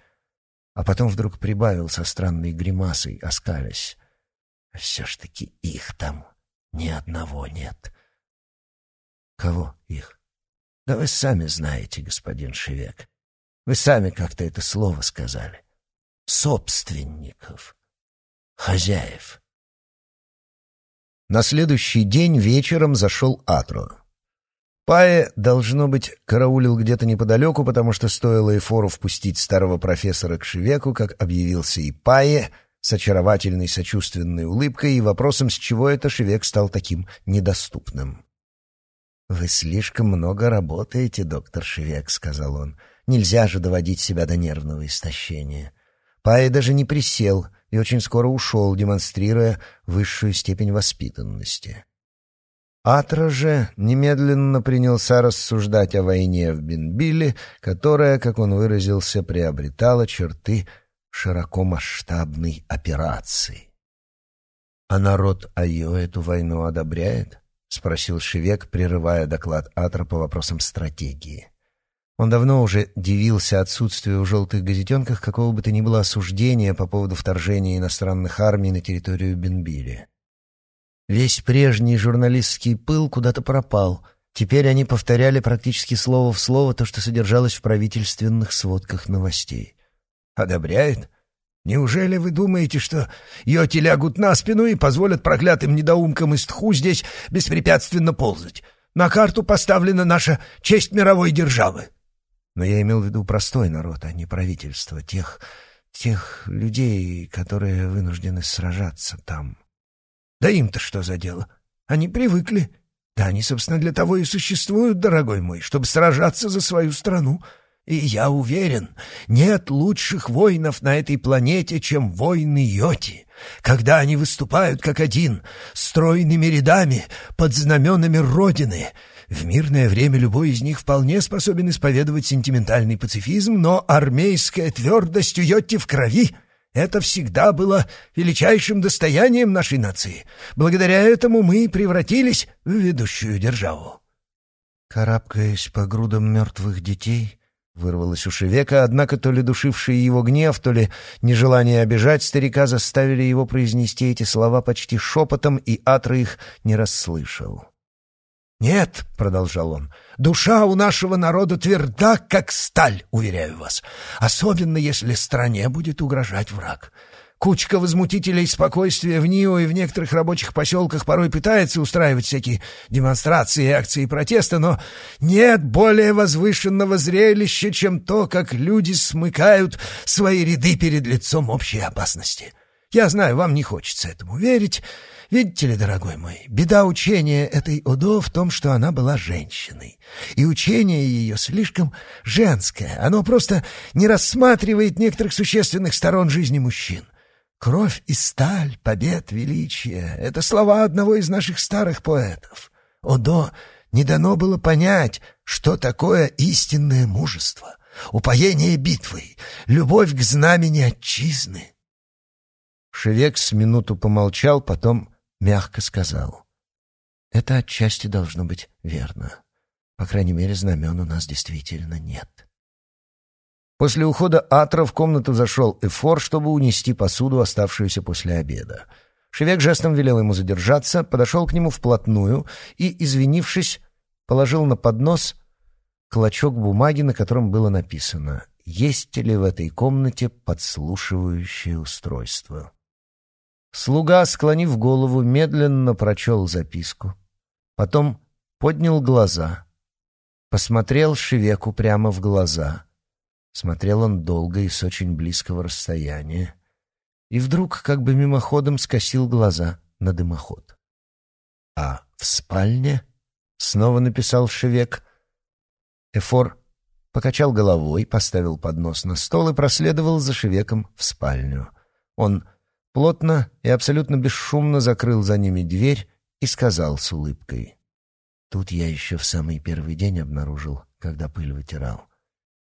а потом вдруг прибавил со странной гримасой, оскалясь. «Все ж таки их там ни одного нет». «Кого их?» «Да вы сами знаете, господин Шевек. Вы сами как-то это слово сказали. Собственников, хозяев». На следующий день вечером зашел Атро. Пае, должно быть, караулил где-то неподалеку, потому что стоило Эфору впустить старого профессора к Шевеку, как объявился и Пае с очаровательной сочувственной улыбкой и вопросом, с чего это Шевек стал таким недоступным. «Вы слишком много работаете, доктор Шевек», — сказал он. «Нельзя же доводить себя до нервного истощения». Пае даже не присел и очень скоро ушел, демонстрируя высшую степень воспитанности. Атра же немедленно принялся рассуждать о войне в Бенбиле, которая, как он выразился, приобретала черты широкомасштабной операции. «А народ Айо эту войну одобряет?» — спросил Шевек, прерывая доклад Атра по вопросам стратегии. Он давно уже дивился отсутствию в желтых газетенках какого бы то ни было осуждения по поводу вторжения иностранных армий на территорию Бенбили. Весь прежний журналистский пыл куда-то пропал. Теперь они повторяли практически слово в слово то, что содержалось в правительственных сводках новостей. «Одобряет? Неужели вы думаете, что йоти лягут на спину и позволят проклятым недоумкам из тху здесь беспрепятственно ползать? На карту поставлена наша честь мировой державы». Но я имел в виду простой народ, а не правительство, тех, тех людей, которые вынуждены сражаться там. Да им-то что за дело? Они привыкли. Да они, собственно, для того и существуют, дорогой мой, чтобы сражаться за свою страну. И я уверен, нет лучших воинов на этой планете, чем воины Йоти, когда они выступают как один, стройными рядами, под знаменами Родины. В мирное время любой из них вполне способен исповедовать сентиментальный пацифизм, но армейская твердость у Йоти в крови — это всегда было величайшим достоянием нашей нации. Благодаря этому мы превратились в ведущую державу. Карабкаясь по грудам мертвых детей, вырвалось у Шевека, однако то ли душивший его гнев, то ли нежелание обижать старика заставили его произнести эти слова почти шепотом, и Атра их не расслышал. «Нет», — продолжал он, — «душа у нашего народа тверда, как сталь, уверяю вас, особенно если стране будет угрожать враг. Кучка возмутителей спокойствия в НИО и в некоторых рабочих поселках порой пытается устраивать всякие демонстрации и акции протеста, но нет более возвышенного зрелища, чем то, как люди смыкают свои ряды перед лицом общей опасности. Я знаю, вам не хочется этому верить, Видите ли, дорогой мой, беда учения этой Одо в том, что она была женщиной. И учение ее слишком женское. Оно просто не рассматривает некоторых существенных сторон жизни мужчин. «Кровь и сталь, побед, величие» — это слова одного из наших старых поэтов. Одо не дано было понять, что такое истинное мужество — упоение битвой, любовь к знамени отчизны. Шевек с минуту помолчал, потом мягко сказал. Это отчасти должно быть верно. По крайней мере, знамен у нас действительно нет. После ухода Атра в комнату зашел Эфор, чтобы унести посуду, оставшуюся после обеда. Шевек жестом велел ему задержаться, подошел к нему вплотную и, извинившись, положил на поднос клочок бумаги, на котором было написано «Есть ли в этой комнате подслушивающее устройство?». Слуга, склонив голову, медленно прочел записку. Потом поднял глаза, посмотрел Шевеку прямо в глаза. Смотрел он долго и с очень близкого расстояния. И вдруг, как бы мимоходом, скосил глаза на дымоход. «А в спальне?» — снова написал Шевек. Эфор покачал головой, поставил поднос на стол и проследовал за Шевеком в спальню. Он плотно и абсолютно бесшумно закрыл за ними дверь и сказал с улыбкой. Тут я еще в самый первый день обнаружил, когда пыль вытирал.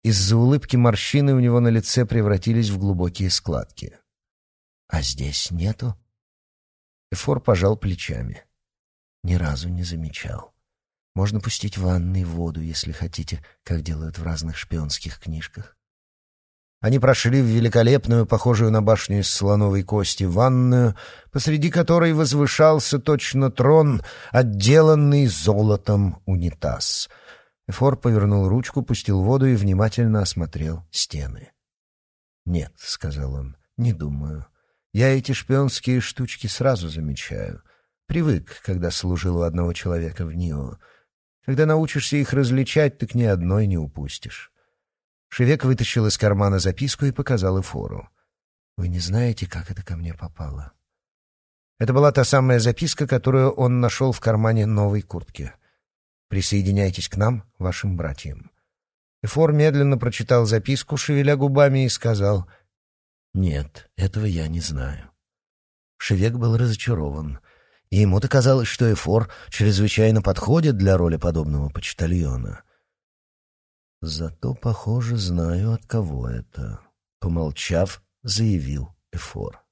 Из-за улыбки морщины у него на лице превратились в глубокие складки. «А здесь нету?» Эфор пожал плечами. Ни разу не замечал. Можно пустить в ванной воду, если хотите, как делают в разных шпионских книжках. Они прошли в великолепную, похожую на башню из слоновой кости, ванную, посреди которой возвышался точно трон, отделанный золотом унитаз. Эфор повернул ручку, пустил воду и внимательно осмотрел стены. «Нет», — сказал он, — «не думаю. Я эти шпионские штучки сразу замечаю. Привык, когда служил у одного человека в НИО. Когда научишься их различать, так ни одной не упустишь». Шевек вытащил из кармана записку и показал Эфору. «Вы не знаете, как это ко мне попало?» Это была та самая записка, которую он нашел в кармане новой куртки. «Присоединяйтесь к нам, вашим братьям». Эфор медленно прочитал записку, шевеля губами, и сказал «Нет, этого я не знаю». Шевек был разочарован, и ему-то казалось, что Эфор чрезвычайно подходит для роли подобного почтальона — Зато, похоже, знаю, от кого это. Помолчав, заявил Эфор.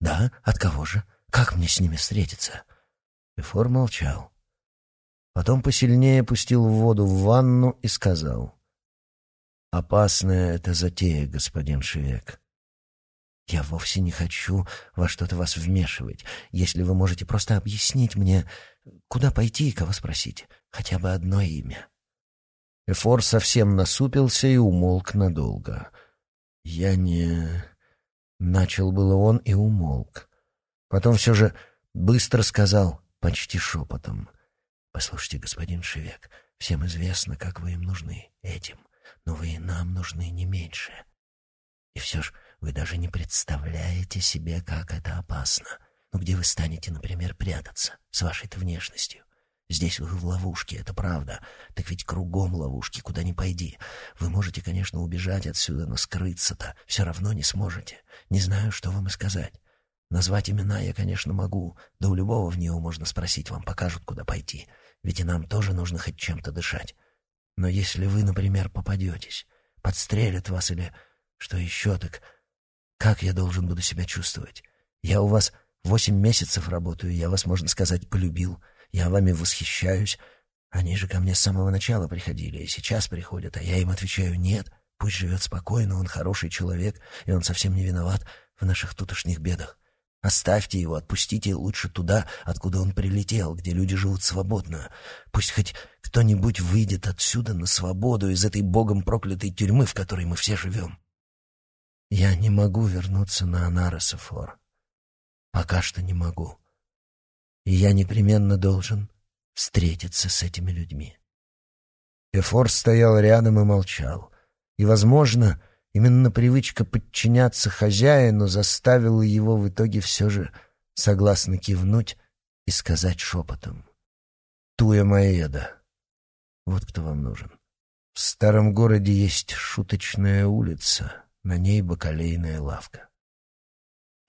Да, от кого же? Как мне с ними встретиться? Эфор молчал. Потом посильнее пустил воду в ванну и сказал. «Опасная эта затея, господин Шевек. Я вовсе не хочу во что-то вас вмешивать. Если вы можете просто объяснить мне, куда пойти и кого спросить, хотя бы одно имя». Эфор совсем насупился и умолк надолго. «Я не...» Начал было он и умолк. Потом все же быстро сказал, почти шепотом. «Послушайте, господин Шевек, всем известно, как вы им нужны, этим, но вы и нам нужны не меньше. И все же вы даже не представляете себе, как это опасно. Ну где вы станете, например, прятаться с вашей-то внешностью? Здесь вы в ловушке, это правда. Так ведь кругом ловушки, куда ни пойди. Вы можете, конечно, убежать отсюда, но скрыться-то все равно не сможете. Не знаю, что вам и сказать. Назвать имена я, конечно, могу, да у любого в нее можно спросить, вам покажут, куда пойти. Ведь и нам тоже нужно хоть чем-то дышать. Но если вы, например, попадетесь, подстрелят вас или что еще, так как я должен буду себя чувствовать? Я у вас восемь месяцев работаю, я вас, можно сказать, полюбил. Я вами восхищаюсь. Они же ко мне с самого начала приходили и сейчас приходят, а я им отвечаю «нет». Пусть живет спокойно, он хороший человек, и он совсем не виноват в наших тутошних бедах. Оставьте его, отпустите лучше туда, откуда он прилетел, где люди живут свободно. Пусть хоть кто-нибудь выйдет отсюда на свободу из этой богом проклятой тюрьмы, в которой мы все живем. Я не могу вернуться на Анарософор. Пока что не могу и я непременно должен встретиться с этими людьми. Эфор стоял рядом и молчал. И, возможно, именно привычка подчиняться хозяину заставила его в итоге все же согласно кивнуть и сказать шепотом. «Туя Маэда, вот кто вам нужен. В старом городе есть шуточная улица, на ней бакалейная лавка.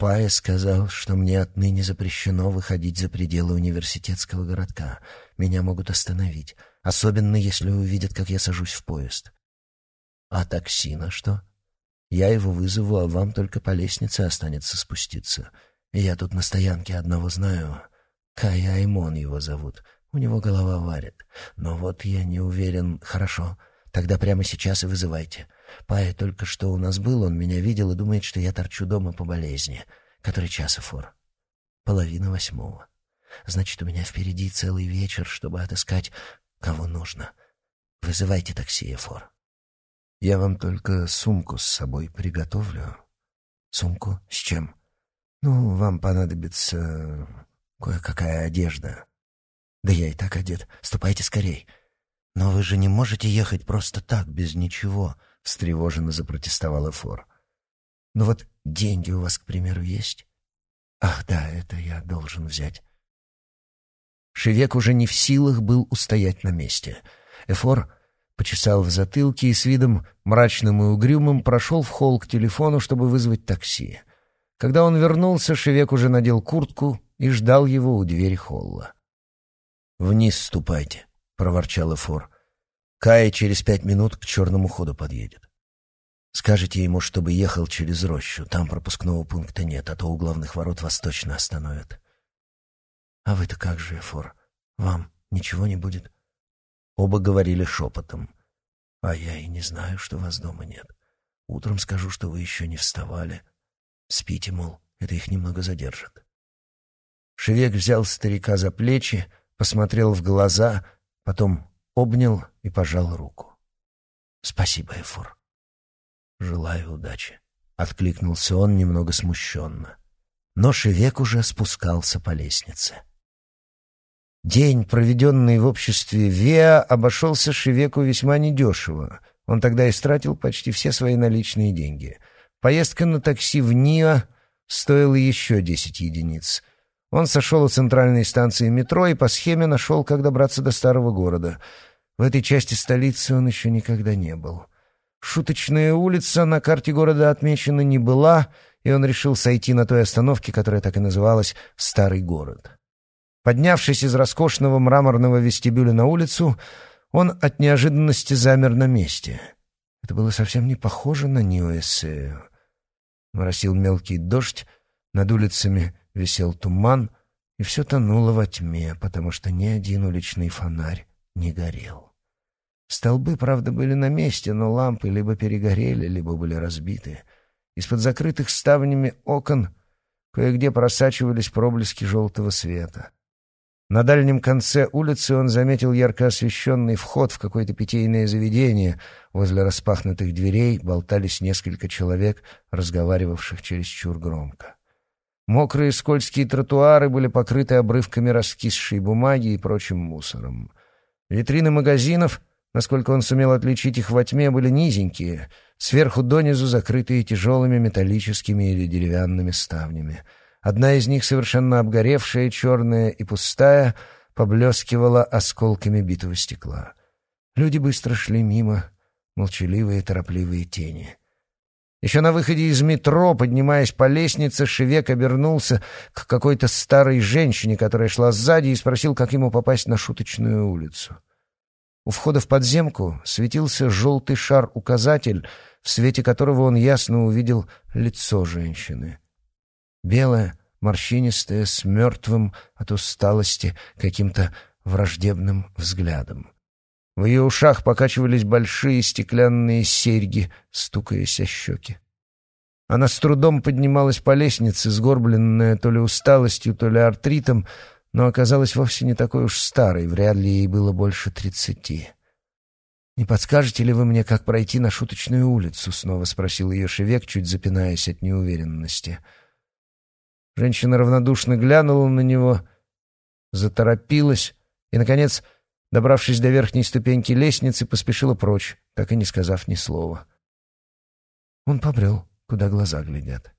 Пая сказал, что мне отныне запрещено выходить за пределы университетского городка. Меня могут остановить, особенно если увидят, как я сажусь в поезд. А такси на что? Я его вызову, а вам только по лестнице останется спуститься. Я тут на стоянке одного знаю. Кая Аймон его зовут. У него голова варит. Но вот я не уверен. Хорошо, тогда прямо сейчас и вызывайте. Пая только что у нас был, он меня видел и думает, что я торчу дома по болезни. Который час, Эфор? Половина восьмого. Значит, у меня впереди целый вечер, чтобы отыскать, кого нужно. Вызывайте такси, Эфор. Я вам только сумку с собой приготовлю. Сумку? С чем? Ну, вам понадобится кое-какая одежда. Да я и так одет. Ступайте скорей. Но вы же не можете ехать просто так, без ничего, встревоженно запротестовал Эфор. Ну вот деньги у вас, к примеру, есть? Ах, да, это я должен взять. Шевек уже не в силах был устоять на месте. Эфор почесал в затылке и с видом мрачным и угрюмым прошел в холл к телефону, чтобы вызвать такси. Когда он вернулся, Шевек уже надел куртку и ждал его у двери холла. «Вниз ступайте», — проворчал Эфор. «Кая через пять минут к черному ходу подъедет. Скажите ему, чтобы ехал через рощу, там пропускного пункта нет, а то у главных ворот вас точно остановят». «А вы-то как же, Эфор? Вам ничего не будет?» Оба говорили шепотом. «А я и не знаю, что вас дома нет. Утром скажу, что вы еще не вставали. Спите, мол, это их немного задержит». Шевек взял старика за плечи, посмотрел в глаза, потом обнял и пожал руку. «Спасибо, Эфор». «Желаю удачи», — откликнулся он немного смущенно. Но Шевек уже спускался по лестнице. День, проведенный в обществе Веа, обошелся Шевеку весьма недешево. Он тогда истратил почти все свои наличные деньги. Поездка на такси в Ниа стоила еще десять единиц. Он сошел у центральной станции метро и по схеме нашел, как добраться до старого города. В этой части столицы он еще никогда не был. Шуточная улица на карте города отмечена не была, и он решил сойти на той остановке, которая так и называлась «Старый город». Поднявшись из роскошного мраморного вестибюля на улицу, он от неожиданности замер на месте. Это было совсем не похоже на Нью-Эссею. Моросил мелкий дождь, над улицами висел туман, и все тонуло во тьме, потому что ни один уличный фонарь не горел. Столбы, правда, были на месте, но лампы либо перегорели, либо были разбиты. Из-под закрытых ставнями окон кое-где просачивались проблески желтого света. На дальнем конце улицы он заметил ярко освещенный вход в какое-то питейное заведение. Возле распахнутых дверей болтались несколько человек, разговаривавших чересчур громко. Мокрые скользкие тротуары были покрыты обрывками раскисшей бумаги и прочим мусором. Витрины магазинов, насколько он сумел отличить их во тьме, были низенькие, сверху донизу закрытые тяжелыми металлическими или деревянными ставнями — Одна из них, совершенно обгоревшая, черная и пустая, поблескивала осколками битого стекла. Люди быстро шли мимо, молчаливые, торопливые тени. Еще на выходе из метро, поднимаясь по лестнице, Шевек обернулся к какой-то старой женщине, которая шла сзади, и спросил, как ему попасть на шуточную улицу. У входа в подземку светился желтый шар-указатель, в свете которого он ясно увидел лицо женщины — белая, морщинистая, с мертвым от усталости каким-то враждебным взглядом. В ее ушах покачивались большие стеклянные серьги, стукаясь о щеки. Она с трудом поднималась по лестнице, сгорбленная то ли усталостью, то ли артритом, но оказалась вовсе не такой уж старой, вряд ли ей было больше тридцати. «Не подскажете ли вы мне, как пройти на шуточную улицу?» — снова спросил ее Шевек, чуть запинаясь от неуверенности. — Женщина равнодушно глянула на него, заторопилась и, наконец, добравшись до верхней ступеньки лестницы, поспешила прочь, так и не сказав ни слова. Он побрел, куда глаза глядят.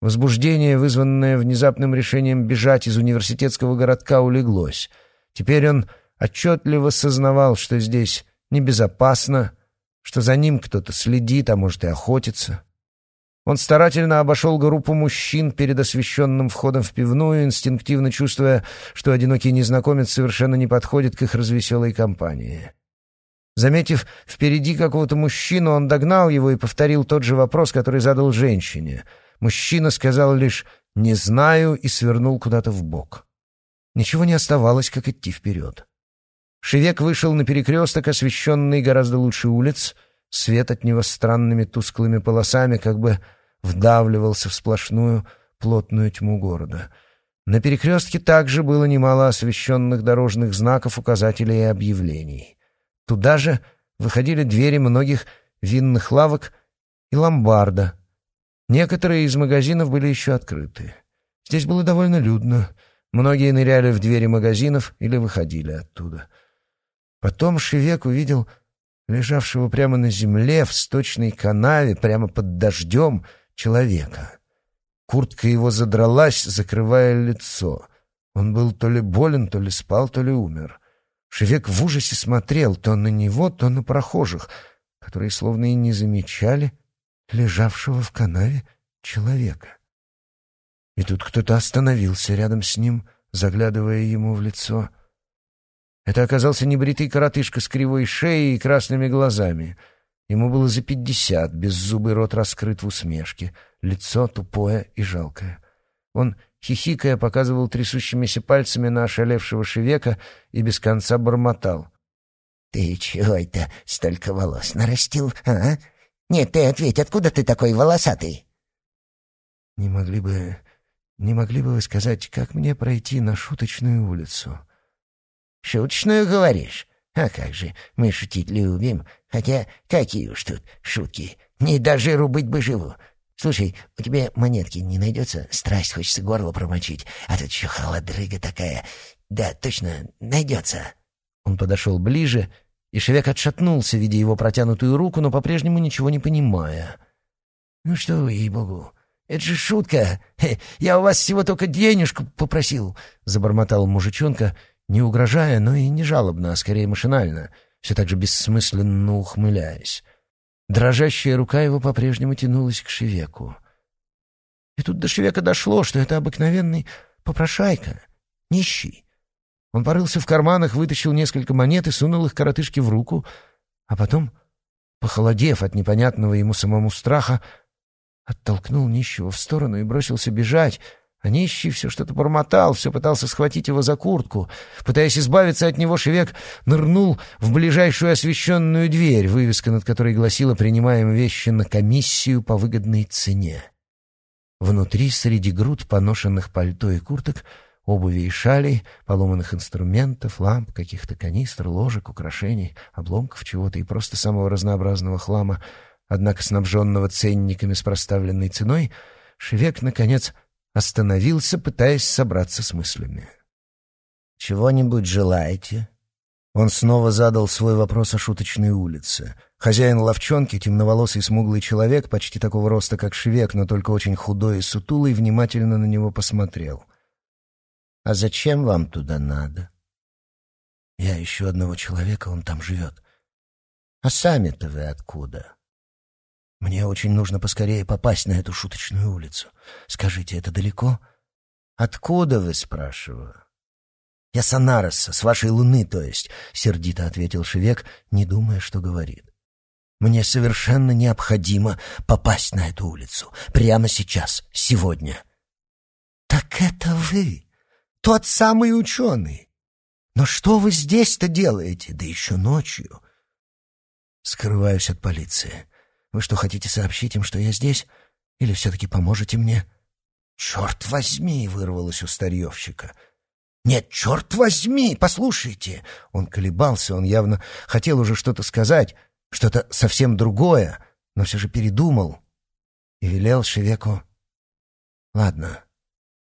Возбуждение, вызванное внезапным решением бежать из университетского городка, улеглось. Теперь он отчетливо сознавал, что здесь небезопасно, что за ним кто-то следит, а может и охотится. Он старательно обошел группу мужчин перед освещенным входом в пивную, инстинктивно чувствуя, что одинокий незнакомец совершенно не подходит к их развеселой компании. Заметив впереди какого-то мужчину, он догнал его и повторил тот же вопрос, который задал женщине. Мужчина сказал лишь «не знаю» и свернул куда-то в бок. Ничего не оставалось, как идти вперед. Шевек вышел на перекресток, освещенный гораздо лучше улиц. Свет от него странными тусклыми полосами как бы вдавливался в сплошную плотную тьму города. На перекрестке также было немало освещенных дорожных знаков, указателей и объявлений. Туда же выходили двери многих винных лавок и ломбарда. Некоторые из магазинов были еще открыты. Здесь было довольно людно. Многие ныряли в двери магазинов или выходили оттуда. Потом Шевек увидел лежавшего прямо на земле в сточной канаве, прямо под дождем, человека. Куртка его задралась, закрывая лицо. Он был то ли болен, то ли спал, то ли умер. Шевек в ужасе смотрел то на него, то на прохожих, которые словно и не замечали лежавшего в канаве человека. И тут кто-то остановился рядом с ним, заглядывая ему в лицо. Это оказался небритый коротышка с кривой шеей и красными глазами. Ему было за пятьдесят, беззубый рот раскрыт в усмешке, лицо тупое и жалкое. Он хихикая, показывал трясущимися пальцами на ошалевшего шевека и без конца бормотал. «Ты чего это столько волос нарастил, а? Нет, ты ответь, откуда ты такой волосатый?» «Не могли бы... не могли бы вы сказать, как мне пройти на шуточную улицу?» «Шуточную, говоришь? А как же, мы шутить любим. Хотя какие уж тут шутки. Не даже рубить бы живу. Слушай, у тебя монетки не найдется? Страсть хочется горло промочить. А тут еще холодрыга такая. Да, точно, найдется. Он подошел ближе, и Шевек отшатнулся, видя его протянутую руку, но по-прежнему ничего не понимая. «Ну что вы, ей-богу, это же шутка! Я у вас всего только денежку попросил!» — забормотал мужичонка, не угрожая, но и не жалобно, а скорее машинально, все так же бессмысленно ухмыляясь. Дрожащая рука его по-прежнему тянулась к Шевеку. И тут до Шевека дошло, что это обыкновенный попрошайка, нищий. Он порылся в карманах, вытащил несколько монет и сунул их коротышке в руку, а потом, похолодев от непонятного ему самому страха, оттолкнул нищего в сторону и бросился бежать, а нищий все что-то бормотал, все пытался схватить его за куртку. Пытаясь избавиться от него, Шевек нырнул в ближайшую освещенную дверь, вывеска над которой гласила «Принимаем вещи на комиссию по выгодной цене». Внутри, среди груд поношенных пальто и курток, обуви и шалей, поломанных инструментов, ламп, каких-то канистр, ложек, украшений, обломков чего-то и просто самого разнообразного хлама, однако снабженного ценниками с проставленной ценой, Шевек, наконец, остановился, пытаясь собраться с мыслями. «Чего-нибудь желаете?» Он снова задал свой вопрос о шуточной улице. Хозяин ловчонки, темноволосый смуглый человек, почти такого роста, как Швек, но только очень худой и сутулый, внимательно на него посмотрел. «А зачем вам туда надо?» «Я ищу одного человека, он там живет». «А сами-то вы откуда?» Мне очень нужно поскорее попасть на эту шуточную улицу. Скажите, это далеко? Откуда вы, спрашиваю? Я с Анароса, с вашей луны, то есть, сердито ответил Шевек, не думая, что говорит. Мне совершенно необходимо попасть на эту улицу. Прямо сейчас, сегодня. Так это вы, тот самый ученый. Но что вы здесь-то делаете, да еще ночью? Скрываюсь от полиции. Вы что, хотите сообщить им, что я здесь? Или все-таки поможете мне?» «Черт возьми!» — вырвалось у старьевщика. «Нет, черт возьми! Послушайте!» Он колебался, он явно хотел уже что-то сказать, что-то совсем другое, но все же передумал и велел Шевеку. «Ладно,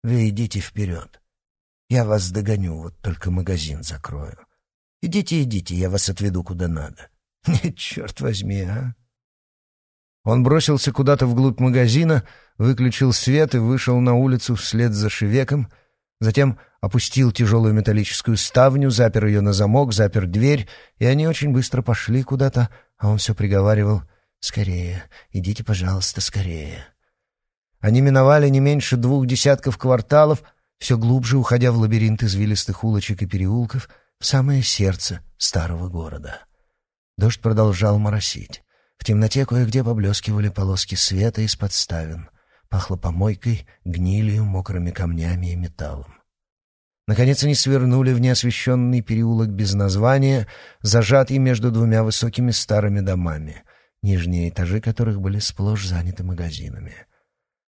вы идите вперед. Я вас догоню, вот только магазин закрою. Идите, идите, я вас отведу куда надо. Нет, черт возьми, а!» Он бросился куда-то вглубь магазина, выключил свет и вышел на улицу вслед за Шевеком, затем опустил тяжелую металлическую ставню, запер ее на замок, запер дверь, и они очень быстро пошли куда-то, а он все приговаривал «Скорее, идите, пожалуйста, скорее». Они миновали не меньше двух десятков кварталов, все глубже уходя в лабиринт извилистых улочек и переулков, в самое сердце старого города. Дождь продолжал моросить. В темноте кое-где поблескивали полоски света из-под ставен. Пахло помойкой, гнилью, мокрыми камнями и металлом. Наконец они свернули в неосвещенный переулок без названия, зажатый между двумя высокими старыми домами, нижние этажи которых были сплошь заняты магазинами.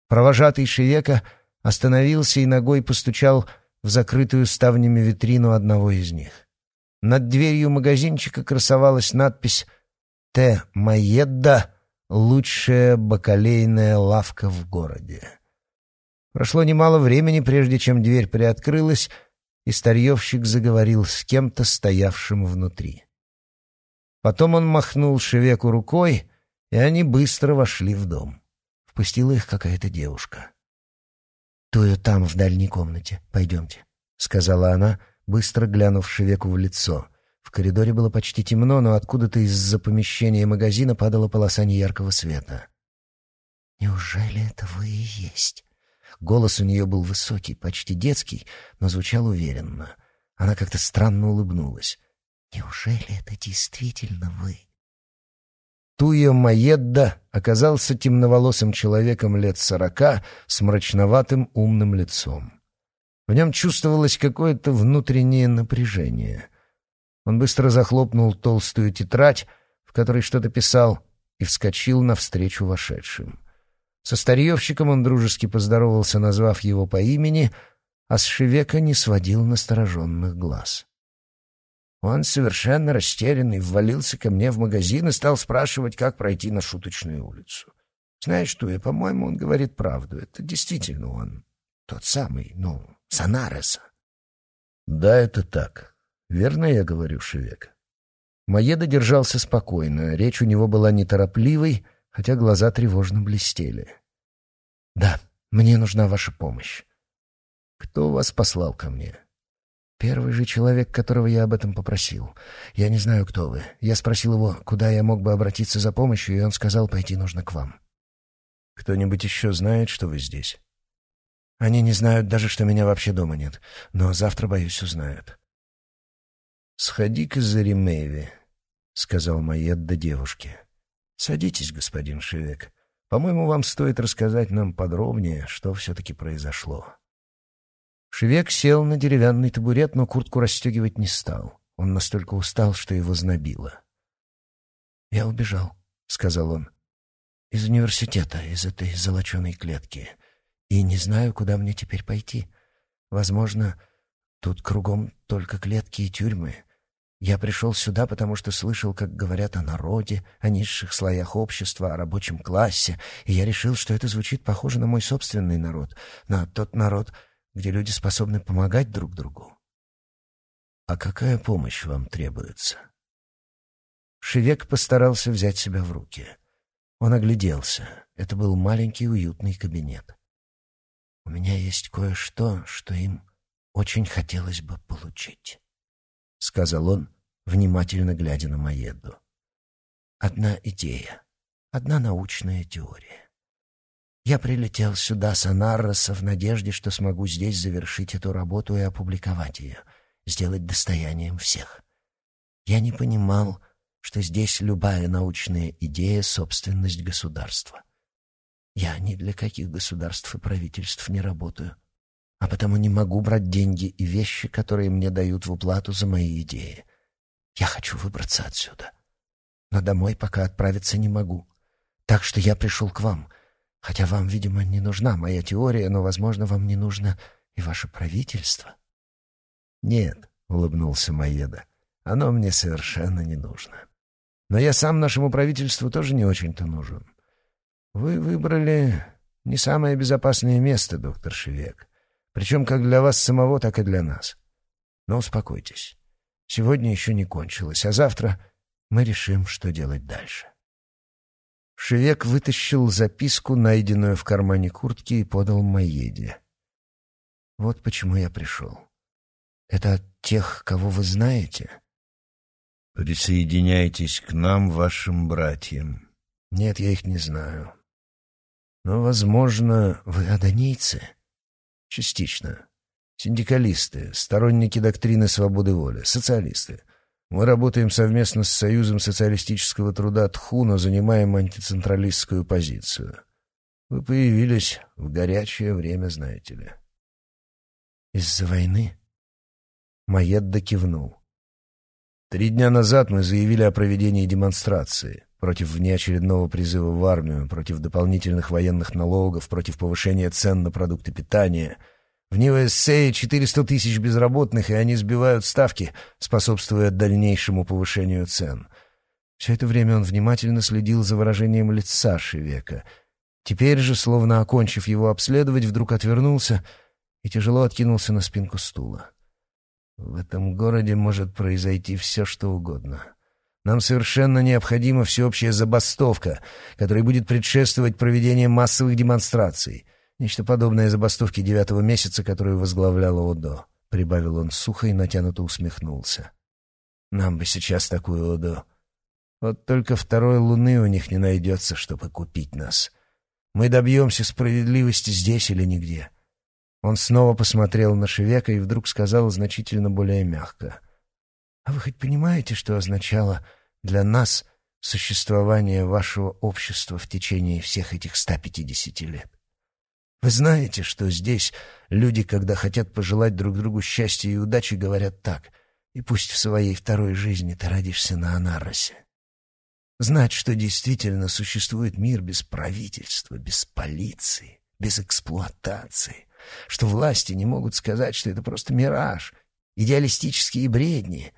Провожатый Шевека остановился и ногой постучал в закрытую ставнями витрину одного из них. Над дверью магазинчика красовалась надпись «Т. Маедда. Лучшая бакалейная лавка в городе». Прошло немало времени, прежде чем дверь приоткрылась, и старьевщик заговорил с кем-то, стоявшим внутри. Потом он махнул Шевеку рукой, и они быстро вошли в дом. Впустила их какая-то девушка. «Тую там, в дальней комнате. Пойдемте», — сказала она, быстро глянув Шевеку в лицо. В коридоре было почти темно, но откуда-то из-за помещения магазина падала полоса неяркого света. «Неужели это вы и есть?» Голос у нее был высокий, почти детский, но звучал уверенно. Она как-то странно улыбнулась. «Неужели это действительно вы?» Туя Маедда оказался темноволосым человеком лет сорока с мрачноватым умным лицом. В нем чувствовалось какое-то внутреннее напряжение. Он быстро захлопнул толстую тетрадь, в которой что-то писал, и вскочил навстречу вошедшим. Со старьевщиком он дружески поздоровался, назвав его по имени, а с Шевека не сводил настороженных глаз. Он, совершенно растерянный, ввалился ко мне в магазин и стал спрашивать, как пройти на шуточную улицу. Знаешь что, я, по-моему, он говорит правду. Это действительно он. Тот самый, ну, Санареса. Да, это так. Верно я говорю, Шевек. Маеда держался спокойно. Речь у него была неторопливой, хотя глаза тревожно блестели. «Да, мне нужна ваша помощь. Кто вас послал ко мне?» Первый же человек, которого я об этом попросил. Я не знаю, кто вы. Я спросил его, куда я мог бы обратиться за помощью, и он сказал, пойти нужно к вам. Кто-нибудь еще знает, что вы здесь? Они не знают даже, что меня вообще дома нет, но завтра, боюсь, узнают. «Сходи-ка за Ремейви», — сказал Маедда девушке. «Садитесь, господин Шевек. По-моему, вам стоит рассказать нам подробнее, что все-таки произошло». Шевек сел на деревянный табурет, но куртку расстегивать не стал. Он настолько устал, что его знобило. «Я убежал», — сказал он, — «из университета, из этой золоченой клетки, и не знаю, куда мне теперь пойти. Возможно, тут кругом только клетки и тюрьмы. Я пришел сюда, потому что слышал, как говорят о народе, о низших слоях общества, о рабочем классе, и я решил, что это звучит похоже на мой собственный народ, на тот народ, где люди способны помогать друг другу. А какая помощь вам требуется? Шевек постарался взять себя в руки. Он огляделся. Это был маленький уютный кабинет. У меня есть кое-что, что им очень хотелось бы получить, — сказал он, внимательно глядя на Маеду. Одна идея, одна научная теория. Я прилетел сюда с Анарроса в надежде, что смогу здесь завершить эту работу и опубликовать ее, сделать достоянием всех. Я не понимал, что здесь любая научная идея — собственность государства. Я ни для каких государств и правительств не работаю, а потому не могу брать деньги и вещи, которые мне дают в уплату за мои идеи. Я хочу выбраться отсюда, но домой пока отправиться не могу. Так что я пришел к вам — Хотя вам, видимо, не нужна моя теория, но, возможно, вам не нужно и ваше правительство. Нет, улыбнулся Маеда. Оно мне совершенно не нужно. Но я сам нашему правительству тоже не очень-то нужен. Вы выбрали не самое безопасное место, доктор Шевек. Причем как для вас самого, так и для нас. Но успокойтесь. Сегодня еще не кончилось, а завтра мы решим, что делать дальше. Шевек вытащил записку, найденную в кармане куртки, и подал Маеде. «Вот почему я пришел. Это от тех, кого вы знаете?» «Присоединяйтесь к нам, вашим братьям». «Нет, я их не знаю. Но, возможно, вы адонийцы?» «Частично. Синдикалисты, сторонники доктрины свободы воли, социалисты. Мы работаем совместно с Союзом социалистического труда ТХУ, но занимаем антицентралистскую позицию. Вы появились в горячее время, знаете ли. Из-за войны? Маедда кивнул. Три дня назад мы заявили о проведении демонстрации против внеочередного призыва в армию, против дополнительных военных налогов, против повышения цен на продукты питания. В Нью-Эссее 400 тысяч безработных, и они сбивают ставки, способствуя дальнейшему повышению цен. Все это время он внимательно следил за выражением лица Шевека. Теперь же, словно окончив его обследовать, вдруг отвернулся и тяжело откинулся на спинку стула. В этом городе может произойти все, что угодно. Нам совершенно необходима всеобщая забастовка, которая будет предшествовать проведению массовых демонстраций. Нечто подобное забастовке девятого месяца, которую возглавляла ОДО. Прибавил он сухо и натянуто усмехнулся. Нам бы сейчас такую ОДО. Вот только второй луны у них не найдется, чтобы купить нас. Мы добьемся справедливости здесь или нигде. Он снова посмотрел на Шевека и вдруг сказал значительно более мягко. «А вы хоть понимаете, что означало для нас существование вашего общества в течение всех этих 150 лет? Вы знаете, что здесь люди, когда хотят пожелать друг другу счастья и удачи, говорят так, и пусть в своей второй жизни ты родишься на Анаросе. Знать, что действительно существует мир без правительства, без полиции, без эксплуатации, что власти не могут сказать, что это просто мираж, идеалистические бредни.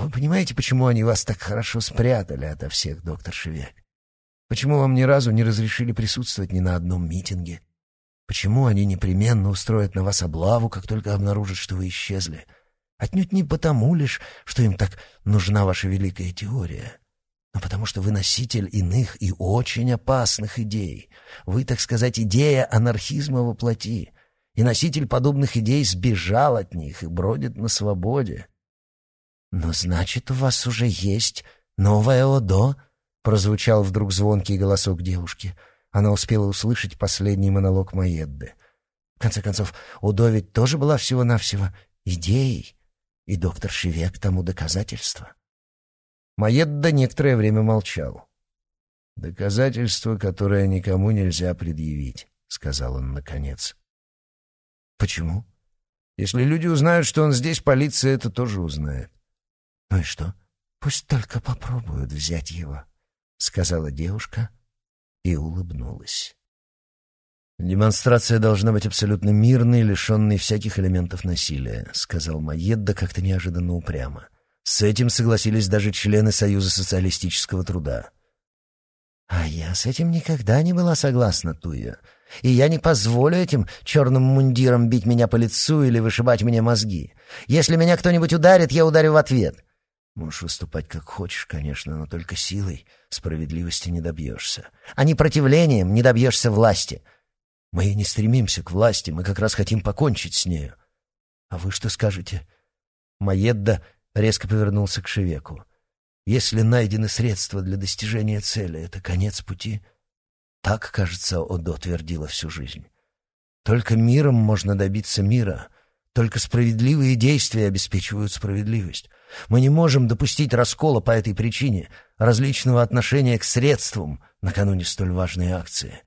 А вы понимаете, почему они вас так хорошо спрятали ото всех, доктор Шевек? Почему вам ни разу не разрешили присутствовать ни на одном митинге? Почему они непременно устроят на вас облаву, как только обнаружат, что вы исчезли? Отнюдь не потому лишь, что им так нужна ваша великая теория, но потому что вы носитель иных и очень опасных идей. Вы, так сказать, идея анархизма во плоти и носитель подобных идей сбежал от них и бродит на свободе. «Но значит, у вас уже есть новое ОДО?» — прозвучал вдруг звонкий голосок девушки. Она успела услышать последний монолог Маедды. В конце концов, ОДО ведь тоже была всего-навсего идеей, и доктор Шевек тому доказательство. Маедда некоторое время молчал. «Доказательство, которое никому нельзя предъявить», — сказал он наконец. Почему? Если люди узнают, что он здесь, полиция это тоже узнает. Ну и что? Пусть только попробуют взять его, сказала девушка и улыбнулась. «Демонстрация должна быть абсолютно мирной, лишенной всяких элементов насилия», — сказал Маедда как-то неожиданно упрямо. С этим согласились даже члены Союза социалистического труда. «А я с этим никогда не была согласна, Туя и я не позволю этим черным мундирам бить меня по лицу или вышибать мне мозги. Если меня кто-нибудь ударит, я ударю в ответ. Можешь выступать как хочешь, конечно, но только силой справедливости не добьешься. А непротивлением не добьешься власти. Мы и не стремимся к власти, мы как раз хотим покончить с нею. А вы что скажете? Маедда резко повернулся к Шевеку. Если найдены средства для достижения цели, это конец пути — так, кажется, Одо твердила всю жизнь. Только миром можно добиться мира. Только справедливые действия обеспечивают справедливость. Мы не можем допустить раскола по этой причине, различного отношения к средствам накануне столь важной акции.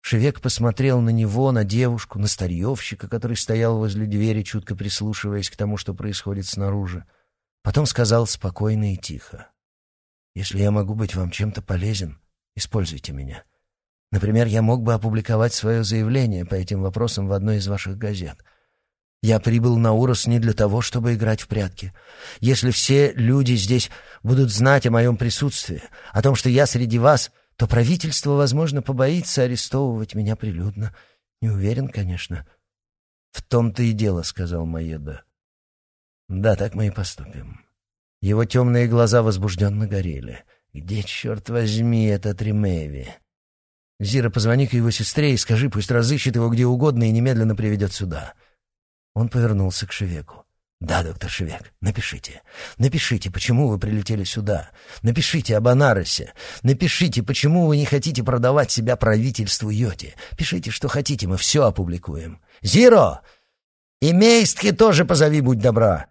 Шевек посмотрел на него, на девушку, на старьевщика, который стоял возле двери, чутко прислушиваясь к тому, что происходит снаружи. Потом сказал спокойно и тихо. «Если я могу быть вам чем-то полезен, Используйте меня. Например, я мог бы опубликовать свое заявление по этим вопросам в одной из ваших газет. Я прибыл на Урос не для того, чтобы играть в прятки. Если все люди здесь будут знать о моем присутствии, о том, что я среди вас, то правительство, возможно, побоится арестовывать меня прилюдно. Не уверен, конечно. — В том-то и дело, — сказал Маеда. — Да, так мы и поступим. Его темные глаза возбужденно горели. Где, черт возьми, этот Ремеви? Зира, позвони-ка его сестре и скажи, пусть разыщет его где угодно и немедленно приведет сюда. Он повернулся к Шевеку. «Да, доктор Шевек, напишите. Напишите, почему вы прилетели сюда. Напишите об Анаросе. Напишите, почему вы не хотите продавать себя правительству Йоти. Пишите, что хотите, мы все опубликуем. Зиро! И Мейстки тоже позови, будь добра!»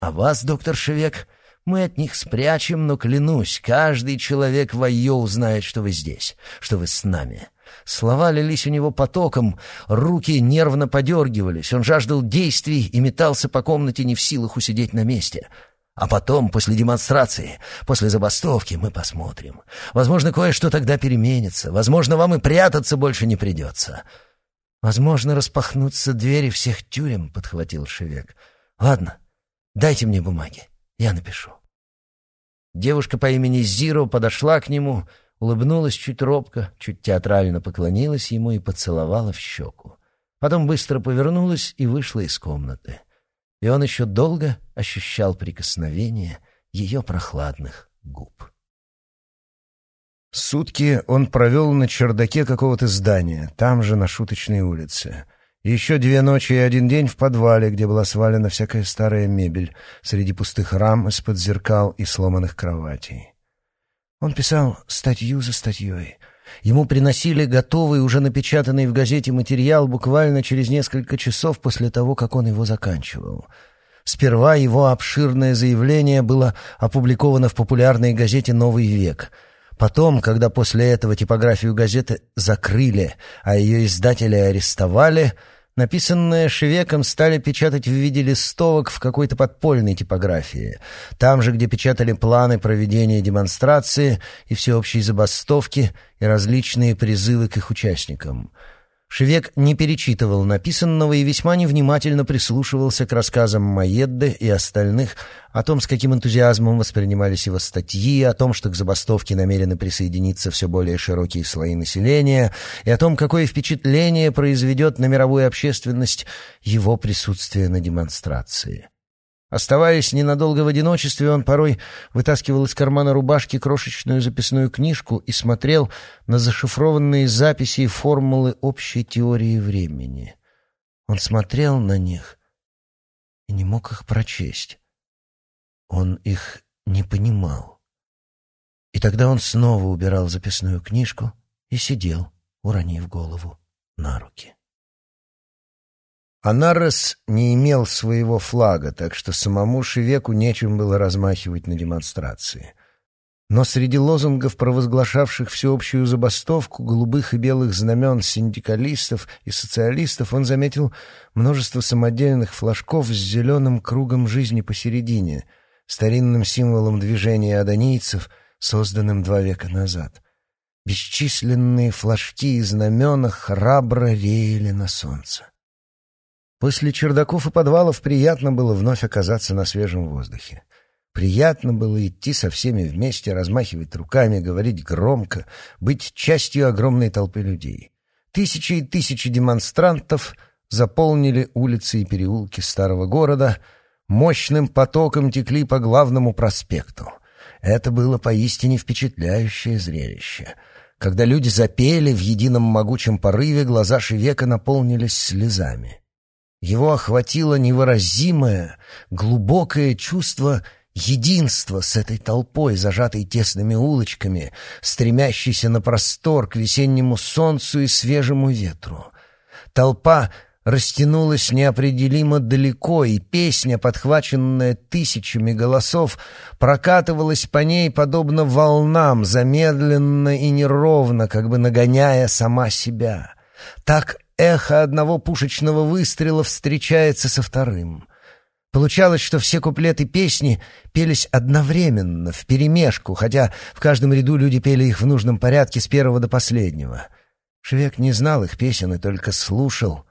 А вас, доктор Шевек, мы от них спрячем, но клянусь, каждый человек в Айо узнает, что вы здесь, что вы с нами. Слова лились у него потоком, руки нервно подергивались, он жаждал действий и метался по комнате не в силах усидеть на месте. А потом, после демонстрации, после забастовки, мы посмотрим. Возможно, кое-что тогда переменится. Возможно, вам и прятаться больше не придется. Возможно, распахнутся двери всех тюрем, — подхватил Шевек. Ладно, дайте мне бумаги, я напишу. Девушка по имени Зиро подошла к нему, улыбнулась чуть робко, чуть театрально поклонилась ему и поцеловала в щеку. Потом быстро повернулась и вышла из комнаты. И он еще долго ощущал прикосновение ее прохладных губ. Сутки он провел на чердаке какого-то здания, там же, на Шуточной улице — еще две ночи и один день в подвале, где была свалена всякая старая мебель, среди пустых рам из-под зеркал и сломанных кроватей. Он писал статью за статьей. Ему приносили готовый, уже напечатанный в газете материал буквально через несколько часов после того, как он его заканчивал. Сперва его обширное заявление было опубликовано в популярной газете «Новый век», Потом, когда после этого типографию газеты закрыли, а ее издатели арестовали, написанное Шевеком стали печатать в виде листовок в какой-то подпольной типографии, там же, где печатали планы проведения демонстрации и всеобщей забастовки и различные призывы к их участникам — Шевек не перечитывал написанного и весьма невнимательно прислушивался к рассказам Маедды и остальных о том, с каким энтузиазмом воспринимались его статьи, о том, что к забастовке намерены присоединиться все более широкие слои населения, и о том, какое впечатление произведет на мировую общественность его присутствие на демонстрации. Оставаясь ненадолго в одиночестве, он порой вытаскивал из кармана рубашки крошечную записную книжку и смотрел на зашифрованные записи и формулы общей теории времени. Он смотрел на них и не мог их прочесть. Он их не понимал. И тогда он снова убирал записную книжку и сидел, уронив голову на руки. Анарес не имел своего флага, так что самому Шевеку нечем было размахивать на демонстрации. Но среди лозунгов, провозглашавших всеобщую забастовку, голубых и белых знамен синдикалистов и социалистов, он заметил множество самодельных флажков с зеленым кругом жизни посередине, старинным символом движения адонийцев, созданным два века назад. Бесчисленные флажки и знамена храбро реяли на солнце. После чердаков и подвалов приятно было вновь оказаться на свежем воздухе. Приятно было идти со всеми вместе, размахивать руками, говорить громко, быть частью огромной толпы людей. Тысячи и тысячи демонстрантов заполнили улицы и переулки старого города, мощным потоком текли по главному проспекту. Это было поистине впечатляющее зрелище. Когда люди запели в едином могучем порыве, глаза Шевека наполнились слезами. Его охватило невыразимое, глубокое чувство единства с этой толпой, зажатой тесными улочками, стремящейся на простор к весеннему солнцу и свежему ветру. Толпа растянулась неопределимо далеко, и песня, подхваченная тысячами голосов, прокатывалась по ней подобно волнам, замедленно и неровно, как бы нагоняя сама себя. Так эхо одного пушечного выстрела встречается со вторым. Получалось, что все куплеты песни пелись одновременно, вперемешку, хотя в каждом ряду люди пели их в нужном порядке с первого до последнего. Швек не знал их песен и только слушал,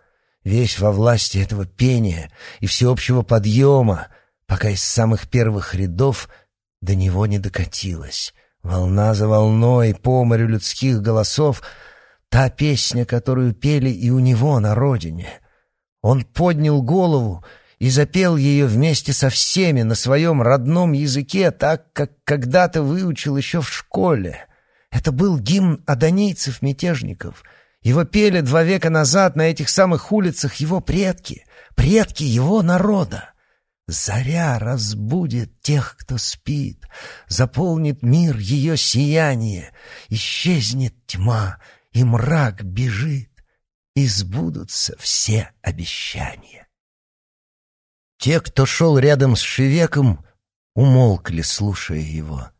весь во власти этого пения и всеобщего подъема, пока из самых первых рядов до него не докатилась. Волна за волной по морю людских голосов — Та песня, которую пели и у него на родине. Он поднял голову и запел ее вместе со всеми на своем родном языке, так, как когда-то выучил еще в школе. Это был гимн адонийцев-мятежников. Его пели два века назад на этих самых улицах его предки, предки его народа. Заря разбудит тех, кто спит, заполнит мир ее сияние, исчезнет тьма — и мрак бежит, и сбудутся все обещания. Те, кто шел рядом с Шевеком, умолкли, слушая его.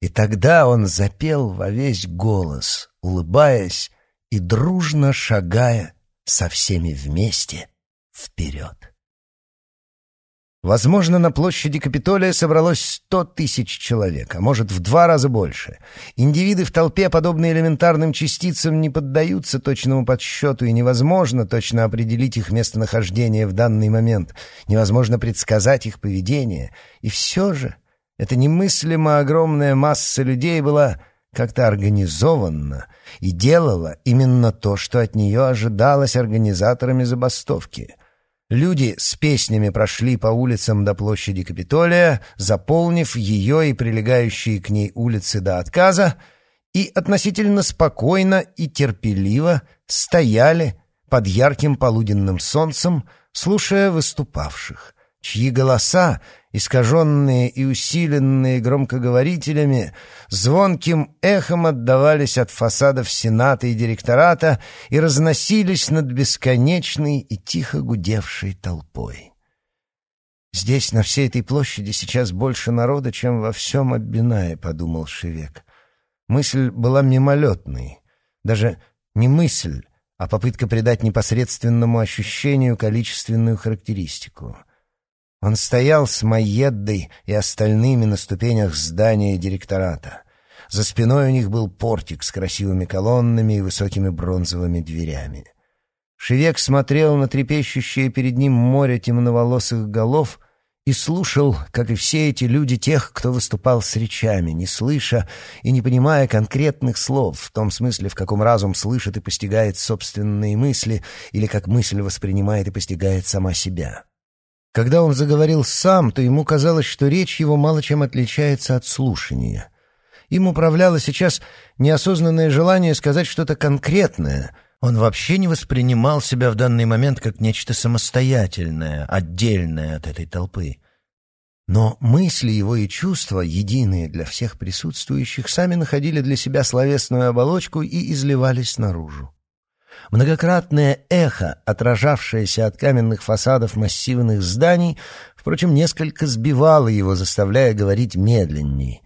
И тогда он запел во весь голос, улыбаясь и дружно шагая со всеми вместе вперед. Возможно, на площади Капитолия собралось сто тысяч человек, а может, в два раза больше. Индивиды в толпе, подобные элементарным частицам, не поддаются точному подсчету, и невозможно точно определить их местонахождение в данный момент, невозможно предсказать их поведение. И все же эта немыслимо огромная масса людей была как-то организованна и делала именно то, что от нее ожидалось организаторами забастовки — Люди с песнями прошли по улицам до площади Капитолия, заполнив ее и прилегающие к ней улицы до отказа, и относительно спокойно и терпеливо стояли под ярким полуденным солнцем, слушая выступавших, чьи голоса искаженные и усиленные громкоговорителями, звонким эхом отдавались от фасадов Сената и директората и разносились над бесконечной и тихо гудевшей толпой. «Здесь, на всей этой площади, сейчас больше народа, чем во всем Аббинае», — подумал Шевек. Мысль была мимолетной, даже не мысль, а попытка придать непосредственному ощущению количественную характеристику. Он стоял с Майеддой и остальными на ступенях здания директората. За спиной у них был портик с красивыми колоннами и высокими бронзовыми дверями. Шевек смотрел на трепещущее перед ним море темноволосых голов и слушал, как и все эти люди, тех, кто выступал с речами, не слыша и не понимая конкретных слов, в том смысле, в каком разум слышит и постигает собственные мысли, или как мысль воспринимает и постигает сама себя. Когда он заговорил сам, то ему казалось, что речь его мало чем отличается от слушания. Им управляло сейчас неосознанное желание сказать что-то конкретное. Он вообще не воспринимал себя в данный момент как нечто самостоятельное, отдельное от этой толпы. Но мысли его и чувства, единые для всех присутствующих, сами находили для себя словесную оболочку и изливались наружу. Многократное эхо, отражавшееся от каменных фасадов массивных зданий, впрочем, несколько сбивало его, заставляя говорить медленнее.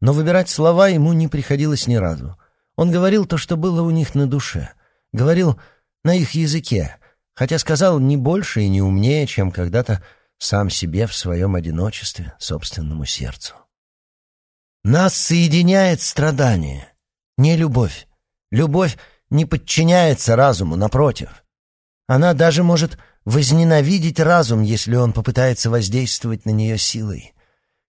Но выбирать слова ему не приходилось ни разу. Он говорил то, что было у них на душе. Говорил на их языке, хотя сказал не больше и не умнее, чем когда-то сам себе в своем одиночестве, собственному сердцу. Нас соединяет страдание, не любовь. Любовь не подчиняется разуму, напротив. Она даже может возненавидеть разум, если он попытается воздействовать на нее силой.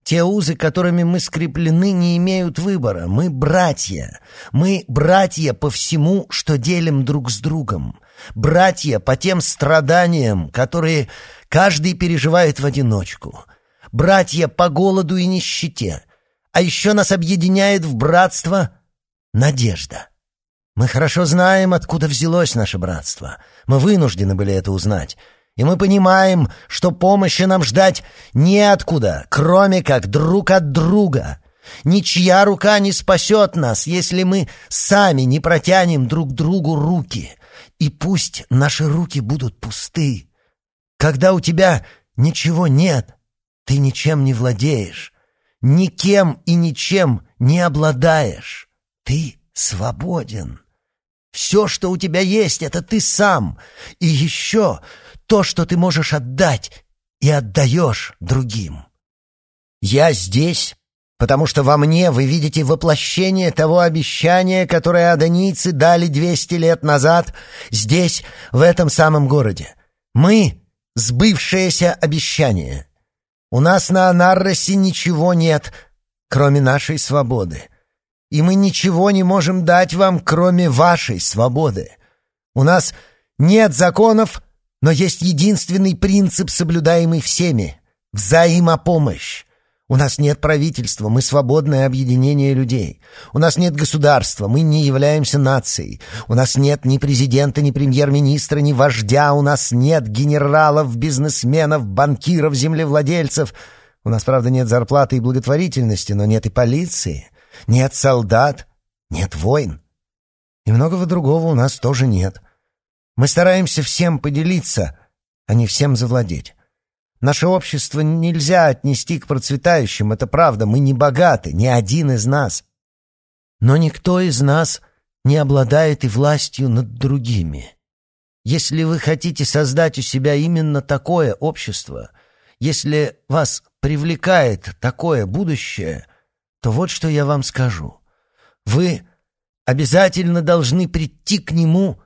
Те узы, которыми мы скреплены, не имеют выбора. Мы братья. Мы братья по всему, что делим друг с другом. Братья по тем страданиям, которые каждый переживает в одиночку. Братья по голоду и нищете. А еще нас объединяет в братство надежда. Мы хорошо знаем, откуда взялось наше братство. Мы вынуждены были это узнать. И мы понимаем, что помощи нам ждать неоткуда, кроме как друг от друга. Ничья рука не спасет нас, если мы сами не протянем друг другу руки. И пусть наши руки будут пусты. Когда у тебя ничего нет, ты ничем не владеешь, никем и ничем не обладаешь. Ты свободен. Все, что у тебя есть, это ты сам. И еще то, что ты можешь отдать и отдаешь другим. Я здесь, потому что во мне вы видите воплощение того обещания, которое адонийцы дали двести лет назад здесь, в этом самом городе. Мы — сбывшееся обещание. У нас на Анарросе ничего нет, кроме нашей свободы и мы ничего не можем дать вам, кроме вашей свободы. У нас нет законов, но есть единственный принцип, соблюдаемый всеми — взаимопомощь. У нас нет правительства, мы свободное объединение людей. У нас нет государства, мы не являемся нацией. У нас нет ни президента, ни премьер-министра, ни вождя. У нас нет генералов, бизнесменов, банкиров, землевладельцев. У нас, правда, нет зарплаты и благотворительности, но нет и полиции. Нет солдат, нет войн. И многого другого у нас тоже нет. Мы стараемся всем поделиться, а не всем завладеть. Наше общество нельзя отнести к процветающим, это правда, мы не богаты, ни один из нас. Но никто из нас не обладает и властью над другими. Если вы хотите создать у себя именно такое общество, если вас привлекает такое будущее, то вот что я вам скажу. Вы обязательно должны прийти к нему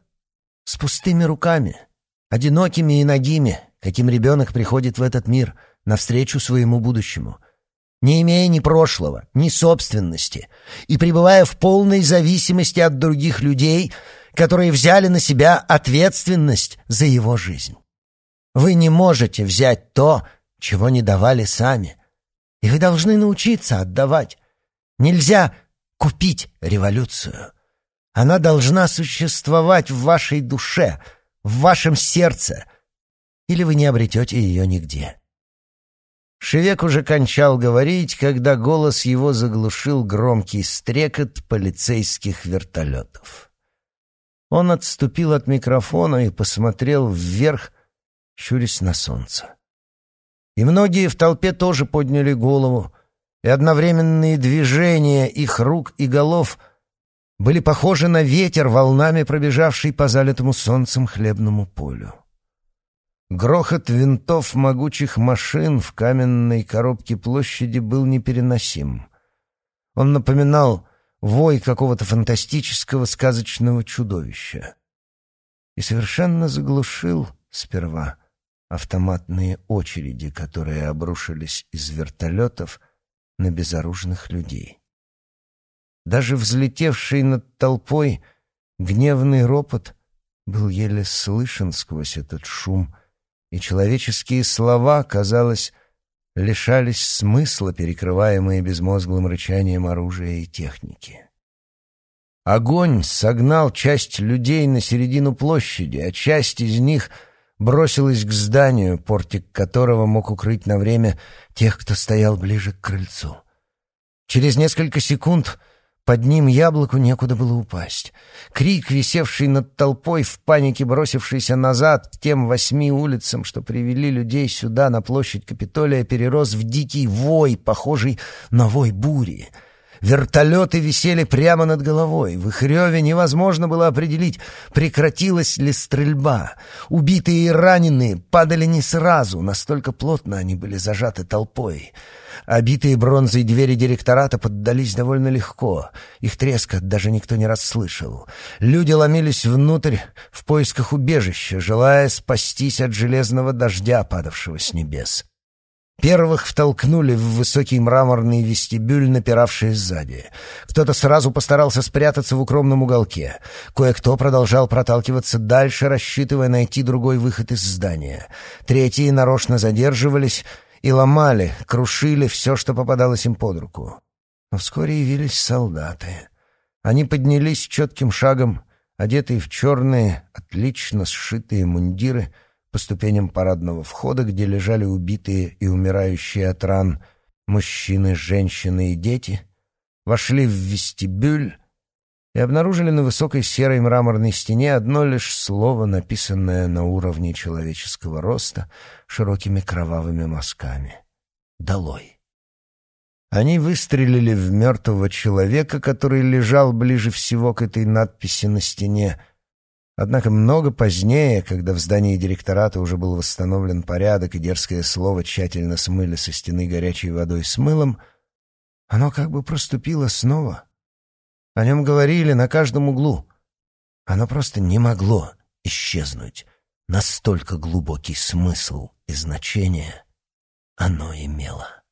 с пустыми руками, одинокими и нагими, каким ребенок приходит в этот мир навстречу своему будущему, не имея ни прошлого, ни собственности, и пребывая в полной зависимости от других людей, которые взяли на себя ответственность за его жизнь. Вы не можете взять то, чего не давали сами, и вы должны научиться отдавать. Нельзя купить революцию. Она должна существовать в вашей душе, в вашем сердце — или вы не обретете ее нигде. Шевек уже кончал говорить, когда голос его заглушил громкий стрекот полицейских вертолетов. Он отступил от микрофона и посмотрел вверх, щурясь на солнце. И многие в толпе тоже подняли голову, и одновременные движения их рук и голов были похожи на ветер, волнами пробежавший по залитому солнцем хлебному полю. Грохот винтов могучих машин в каменной коробке площади был непереносим. Он напоминал вой какого-то фантастического сказочного чудовища. И совершенно заглушил сперва автоматные очереди, которые обрушились из вертолетов на безоружных людей. Даже взлетевший над толпой гневный ропот был еле слышен сквозь этот шум — и человеческие слова, казалось, лишались смысла, перекрываемые безмозглым рычанием оружия и техники. Огонь согнал часть людей на середину площади, а часть из них бросилась к зданию, портик которого мог укрыть на время тех, кто стоял ближе к крыльцу. Через несколько секунд под ним яблоку некуда было упасть. Крик, висевший над толпой, в панике бросившийся назад к тем восьми улицам, что привели людей сюда, на площадь Капитолия, перерос в дикий вой, похожий на вой бури — Вертолеты висели прямо над головой. В их реве невозможно было определить, прекратилась ли стрельба. Убитые и раненые падали не сразу, настолько плотно они были зажаты толпой. Обитые бронзой двери директората поддались довольно легко. Их треска даже никто не расслышал. Люди ломились внутрь в поисках убежища, желая спастись от железного дождя, падавшего с небес. Первых втолкнули в высокий мраморный вестибюль, напиравший сзади. Кто-то сразу постарался спрятаться в укромном уголке. Кое-кто продолжал проталкиваться дальше, рассчитывая найти другой выход из здания. Третьи нарочно задерживались и ломали, крушили все, что попадалось им под руку. Но вскоре явились солдаты. Они поднялись четким шагом, одетые в черные, отлично сшитые мундиры — по ступеням парадного входа, где лежали убитые и умирающие от ран мужчины, женщины и дети, вошли в вестибюль и обнаружили на высокой серой мраморной стене одно лишь слово, написанное на уровне человеческого роста широкими кровавыми мазками. «Долой». Они выстрелили в мертвого человека, который лежал ближе всего к этой надписи на стене — Однако много позднее, когда в здании директората уже был восстановлен порядок и дерзкое слово тщательно смыли со стены горячей водой с мылом, оно как бы проступило снова. О нем говорили на каждом углу. Оно просто не могло исчезнуть. Настолько глубокий смысл и значение оно имело.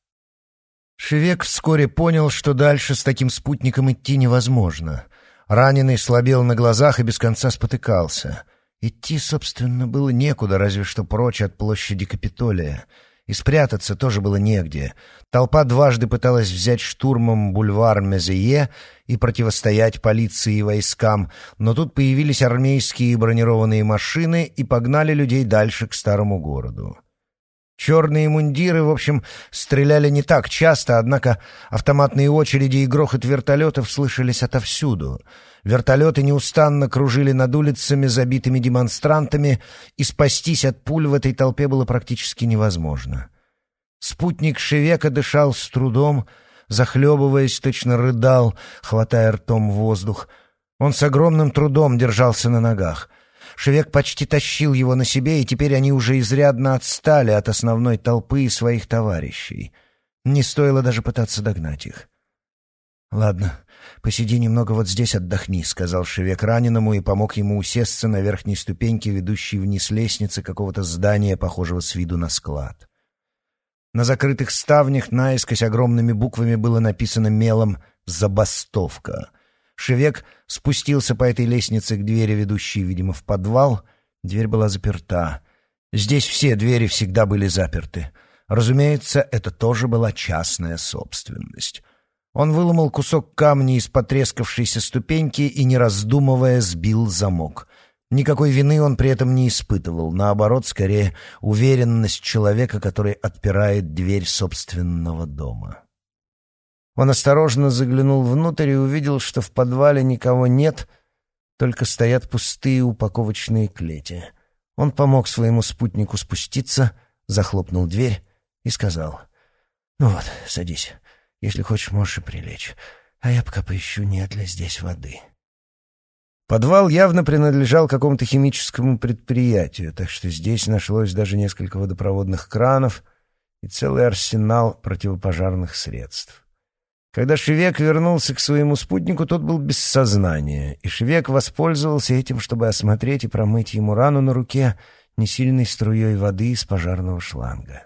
Шевек вскоре понял, что дальше с таким спутником идти невозможно — Раненый слабел на глазах и без конца спотыкался. Идти, собственно, было некуда, разве что прочь от площади Капитолия. И спрятаться тоже было негде. Толпа дважды пыталась взять штурмом бульвар Мезее и противостоять полиции и войскам, но тут появились армейские бронированные машины и погнали людей дальше к старому городу. Черные мундиры, в общем, стреляли не так часто, однако автоматные очереди и грохот вертолетов слышались отовсюду. Вертолеты неустанно кружили над улицами, забитыми демонстрантами, и спастись от пуль в этой толпе было практически невозможно. Спутник Шевека дышал с трудом, захлебываясь, точно рыдал, хватая ртом воздух. Он с огромным трудом держался на ногах. Шевек почти тащил его на себе, и теперь они уже изрядно отстали от основной толпы и своих товарищей. Не стоило даже пытаться догнать их. «Ладно, посиди немного вот здесь, отдохни», — сказал Шевек раненому и помог ему усесться на верхней ступеньке, ведущей вниз лестницы какого-то здания, похожего с виду на склад. На закрытых ставнях наискось огромными буквами было написано мелом «Забастовка». Шевек спустился по этой лестнице к двери, ведущей, видимо, в подвал. Дверь была заперта. Здесь все двери всегда были заперты. Разумеется, это тоже была частная собственность. Он выломал кусок камня из потрескавшейся ступеньки и, не раздумывая, сбил замок. Никакой вины он при этом не испытывал, наоборот, скорее уверенность человека, который отпирает дверь собственного дома. Он осторожно заглянул внутрь и увидел, что в подвале никого нет, только стоят пустые упаковочные клети. Он помог своему спутнику спуститься, захлопнул дверь и сказал, «Ну вот, садись. Если хочешь, можешь и прилечь. А я пока поищу, нет ли здесь воды». Подвал явно принадлежал какому-то химическому предприятию, так что здесь нашлось даже несколько водопроводных кранов и целый арсенал противопожарных средств. Когда Шевек вернулся к своему спутнику, тот был без сознания, и Шевек воспользовался этим, чтобы осмотреть и промыть ему рану на руке несильной струей воды из пожарного шланга.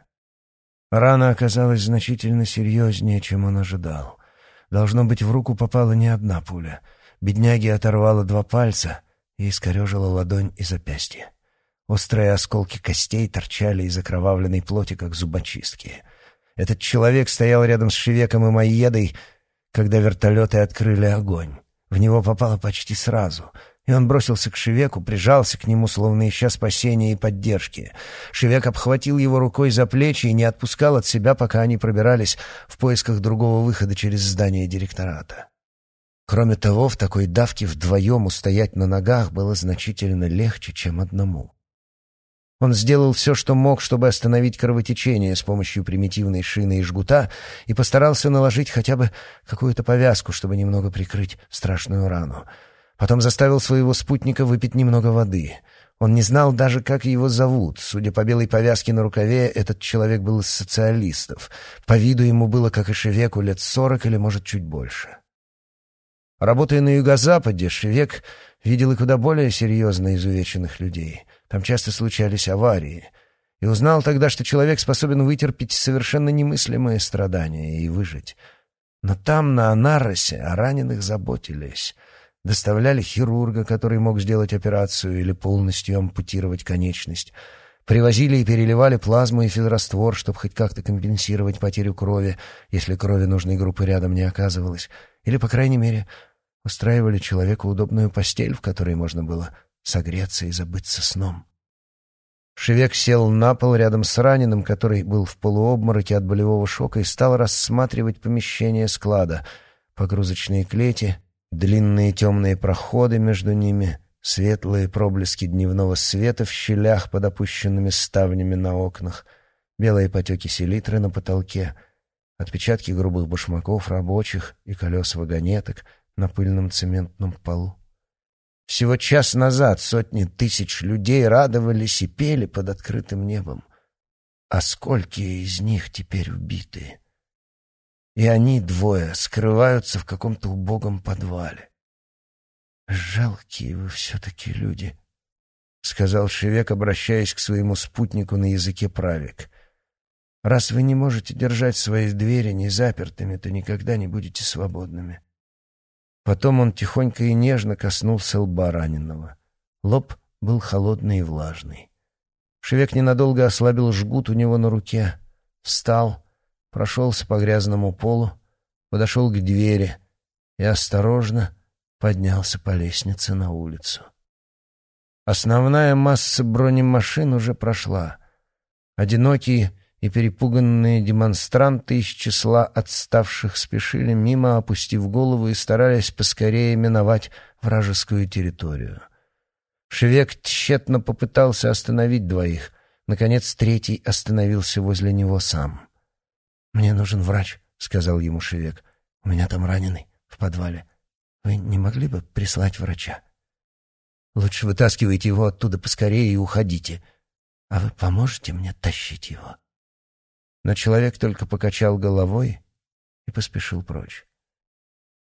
Рана оказалась значительно серьезнее, чем он ожидал. Должно быть, в руку попала не одна пуля. Бедняги оторвало два пальца и искорежила ладонь и запястье. Острые осколки костей торчали из окровавленной плоти, как зубочистки — этот человек стоял рядом с Шевеком и Майедой, когда вертолеты открыли огонь. В него попало почти сразу, и он бросился к Шевеку, прижался к нему, словно ища спасения и поддержки. Шевек обхватил его рукой за плечи и не отпускал от себя, пока они пробирались в поисках другого выхода через здание директората. Кроме того, в такой давке вдвоем устоять на ногах было значительно легче, чем одному. Он сделал все, что мог, чтобы остановить кровотечение с помощью примитивной шины и жгута и постарался наложить хотя бы какую-то повязку, чтобы немного прикрыть страшную рану. Потом заставил своего спутника выпить немного воды. Он не знал даже, как его зовут. Судя по белой повязке на рукаве, этот человек был из социалистов. По виду ему было, как и Шевеку, лет сорок или, может, чуть больше. Работая на юго-западе, Шевек видел и куда более серьезно изувеченных людей — там часто случались аварии. И узнал тогда, что человек способен вытерпеть совершенно немыслимые страдания и выжить. Но там, на Анаросе, о раненых заботились. Доставляли хирурга, который мог сделать операцию или полностью ампутировать конечность. Привозили и переливали плазму и физраствор, чтобы хоть как-то компенсировать потерю крови, если крови нужной группы рядом не оказывалось. Или, по крайней мере, устраивали человеку удобную постель, в которой можно было согреться и забыться сном. Шевек сел на пол рядом с раненым, который был в полуобмороке от болевого шока, и стал рассматривать помещение склада, погрузочные клети, длинные темные проходы между ними, светлые проблески дневного света в щелях под опущенными ставнями на окнах, белые потеки селитры на потолке, отпечатки грубых башмаков рабочих и колес вагонеток на пыльном цементном полу. Всего час назад сотни тысяч людей радовались и пели под открытым небом. А сколько из них теперь убиты? И они двое скрываются в каком-то убогом подвале. «Жалкие вы все-таки люди», — сказал Шевек, обращаясь к своему спутнику на языке правик. «Раз вы не можете держать свои двери незапертыми, то никогда не будете свободными. Потом он тихонько и нежно коснулся лба раненого. Лоб был холодный и влажный. Шевек ненадолго ослабил жгут у него на руке, встал, прошелся по грязному полу, подошел к двери и осторожно поднялся по лестнице на улицу. Основная масса бронемашин уже прошла. Одинокие и перепуганные демонстранты из числа отставших спешили мимо, опустив голову и стараясь поскорее миновать вражескую территорию. Шевек тщетно попытался остановить двоих. Наконец, третий остановился возле него сам. «Мне нужен врач», — сказал ему Шевек. «У меня там раненый, в подвале. Вы не могли бы прислать врача?» «Лучше вытаскивайте его оттуда поскорее и уходите. А вы поможете мне тащить его?» Но человек только покачал головой и поспешил прочь.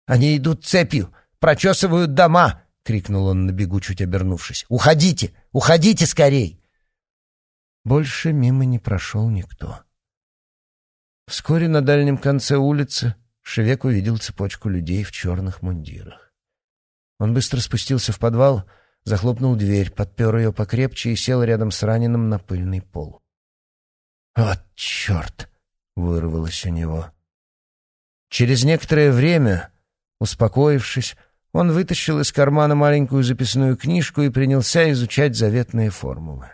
«Они идут цепью, прочесывают дома!» — крикнул он на бегу, чуть обернувшись. «Уходите! Уходите скорей!» Больше мимо не прошел никто. Вскоре на дальнем конце улицы Шевек увидел цепочку людей в черных мундирах. Он быстро спустился в подвал, захлопнул дверь, подпер ее покрепче и сел рядом с раненым на пыльный пол. «Вот черт!» — вырвалось у него. Через некоторое время, успокоившись, он вытащил из кармана маленькую записную книжку и принялся изучать заветные формулы.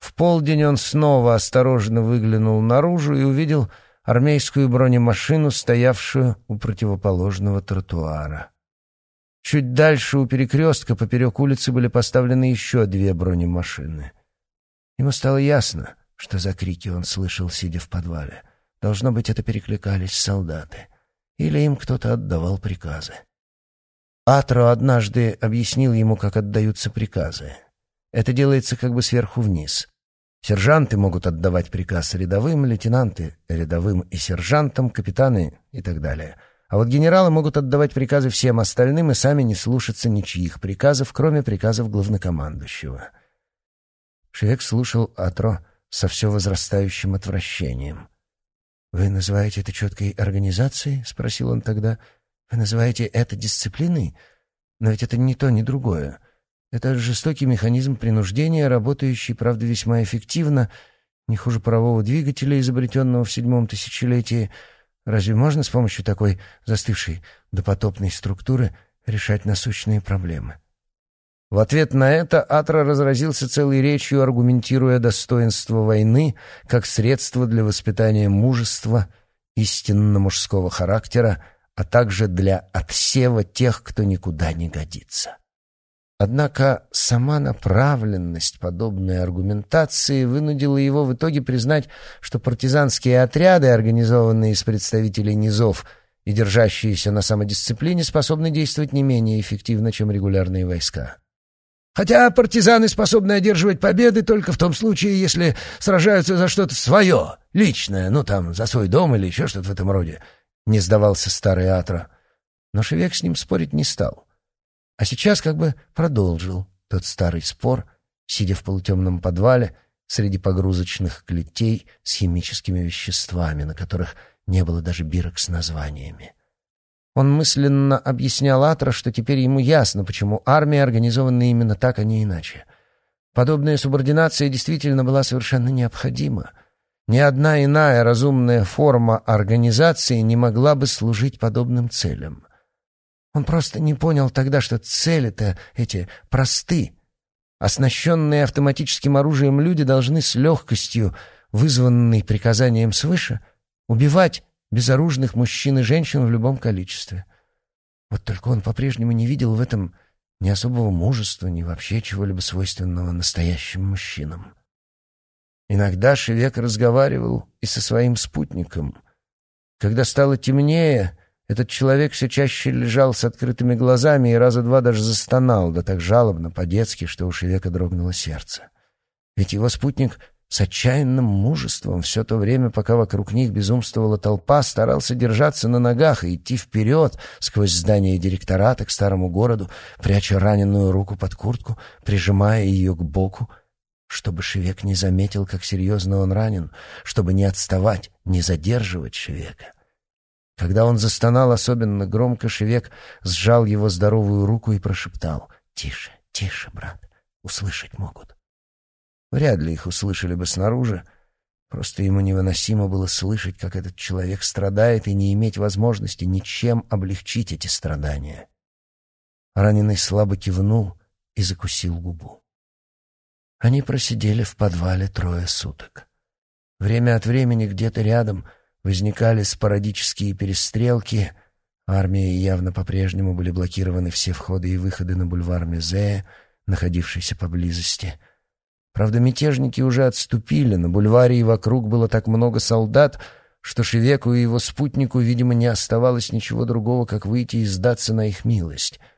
В полдень он снова осторожно выглянул наружу и увидел армейскую бронемашину, стоявшую у противоположного тротуара. Чуть дальше у перекрестка поперек улицы были поставлены еще две бронемашины. Ему стало ясно, что за крики он слышал, сидя в подвале. Должно быть, это перекликались солдаты. Или им кто-то отдавал приказы. Атро однажды объяснил ему, как отдаются приказы. Это делается как бы сверху вниз. Сержанты могут отдавать приказ рядовым, лейтенанты — рядовым и сержантам, капитаны и так далее. А вот генералы могут отдавать приказы всем остальным и сами не слушаться ничьих приказов, кроме приказов главнокомандующего. Шевек слушал Атро со все возрастающим отвращением. «Вы называете это четкой организацией?» — спросил он тогда. Вы называете это дисциплиной? Но ведь это ни то, ни другое. Это жестокий механизм принуждения, работающий, правда, весьма эффективно, не хуже парового двигателя, изобретенного в седьмом тысячелетии. Разве можно с помощью такой застывшей допотопной структуры решать насущные проблемы? В ответ на это Атра разразился целой речью, аргументируя достоинство войны как средство для воспитания мужества, истинно мужского характера, а также для отсева тех, кто никуда не годится. Однако сама направленность подобной аргументации вынудила его в итоге признать, что партизанские отряды, организованные из представителей низов и держащиеся на самодисциплине, способны действовать не менее эффективно, чем регулярные войска. Хотя партизаны способны одерживать победы только в том случае, если сражаются за что-то свое, личное, ну там, за свой дом или еще что-то в этом роде, — не сдавался старый Атро. Но Шевек с ним спорить не стал. А сейчас как бы продолжил тот старый спор, сидя в полутемном подвале среди погрузочных клетей с химическими веществами, на которых не было даже бирок с названиями. Он мысленно объяснял Атро, что теперь ему ясно, почему армия организована именно так, а не иначе. Подобная субординация действительно была совершенно необходима — ни одна иная разумная форма организации не могла бы служить подобным целям. Он просто не понял тогда, что цели-то эти просты. Оснащенные автоматическим оружием люди должны с легкостью, вызванной приказанием свыше, убивать безоружных мужчин и женщин в любом количестве. Вот только он по-прежнему не видел в этом ни особого мужества, ни вообще чего-либо свойственного настоящим мужчинам. Иногда Шевек разговаривал и со своим спутником. Когда стало темнее, этот человек все чаще лежал с открытыми глазами и раза два даже застонал, да так жалобно, по-детски, что у Шевека дрогнуло сердце. Ведь его спутник с отчаянным мужеством все то время, пока вокруг них безумствовала толпа, старался держаться на ногах и идти вперед сквозь здание директората к старому городу, пряча раненую руку под куртку, прижимая ее к боку — чтобы Шевек не заметил, как серьезно он ранен, чтобы не отставать, не задерживать Шевека. Когда он застонал особенно громко, Шевек сжал его здоровую руку и прошептал «Тише, тише, брат, услышать могут». Вряд ли их услышали бы снаружи, просто ему невыносимо было слышать, как этот человек страдает, и не иметь возможности ничем облегчить эти страдания. Раненый слабо кивнул и закусил губу. Они просидели в подвале трое суток. Время от времени где-то рядом возникали спорадические перестрелки. Армии явно по-прежнему были блокированы все входы и выходы на бульвар Мезея, находившийся поблизости. Правда, мятежники уже отступили, на бульваре и вокруг было так много солдат, что Шевеку и его спутнику, видимо, не оставалось ничего другого, как выйти и сдаться на их милость —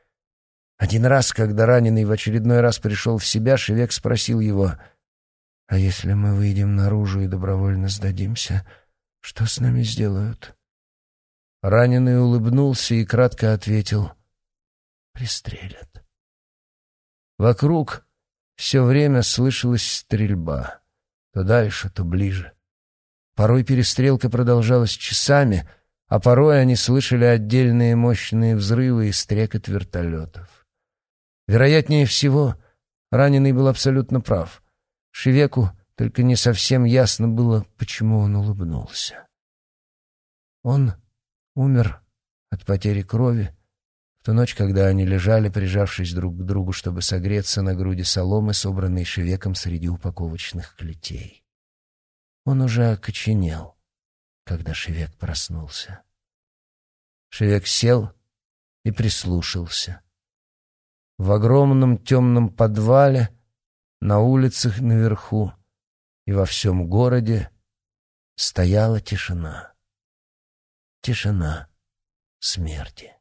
один раз, когда раненый в очередной раз пришел в себя, Шевек спросил его, «А если мы выйдем наружу и добровольно сдадимся, что с нами сделают?» Раненый улыбнулся и кратко ответил, «Пристрелят». Вокруг все время слышалась стрельба, то дальше, то ближе. Порой перестрелка продолжалась часами, а порой они слышали отдельные мощные взрывы и стрекот вертолетов. Вероятнее всего, раненый был абсолютно прав. Шевеку только не совсем ясно было, почему он улыбнулся. Он умер от потери крови ту ночь, когда они лежали, прижавшись друг к другу, чтобы согреться на груди соломы, собранной Шевеком среди упаковочных клетей. Он уже окоченел, когда Шевек проснулся. Шевек сел и прислушался — в огромном темном подвале, на улицах наверху и во всем городе стояла тишина. Тишина смерти.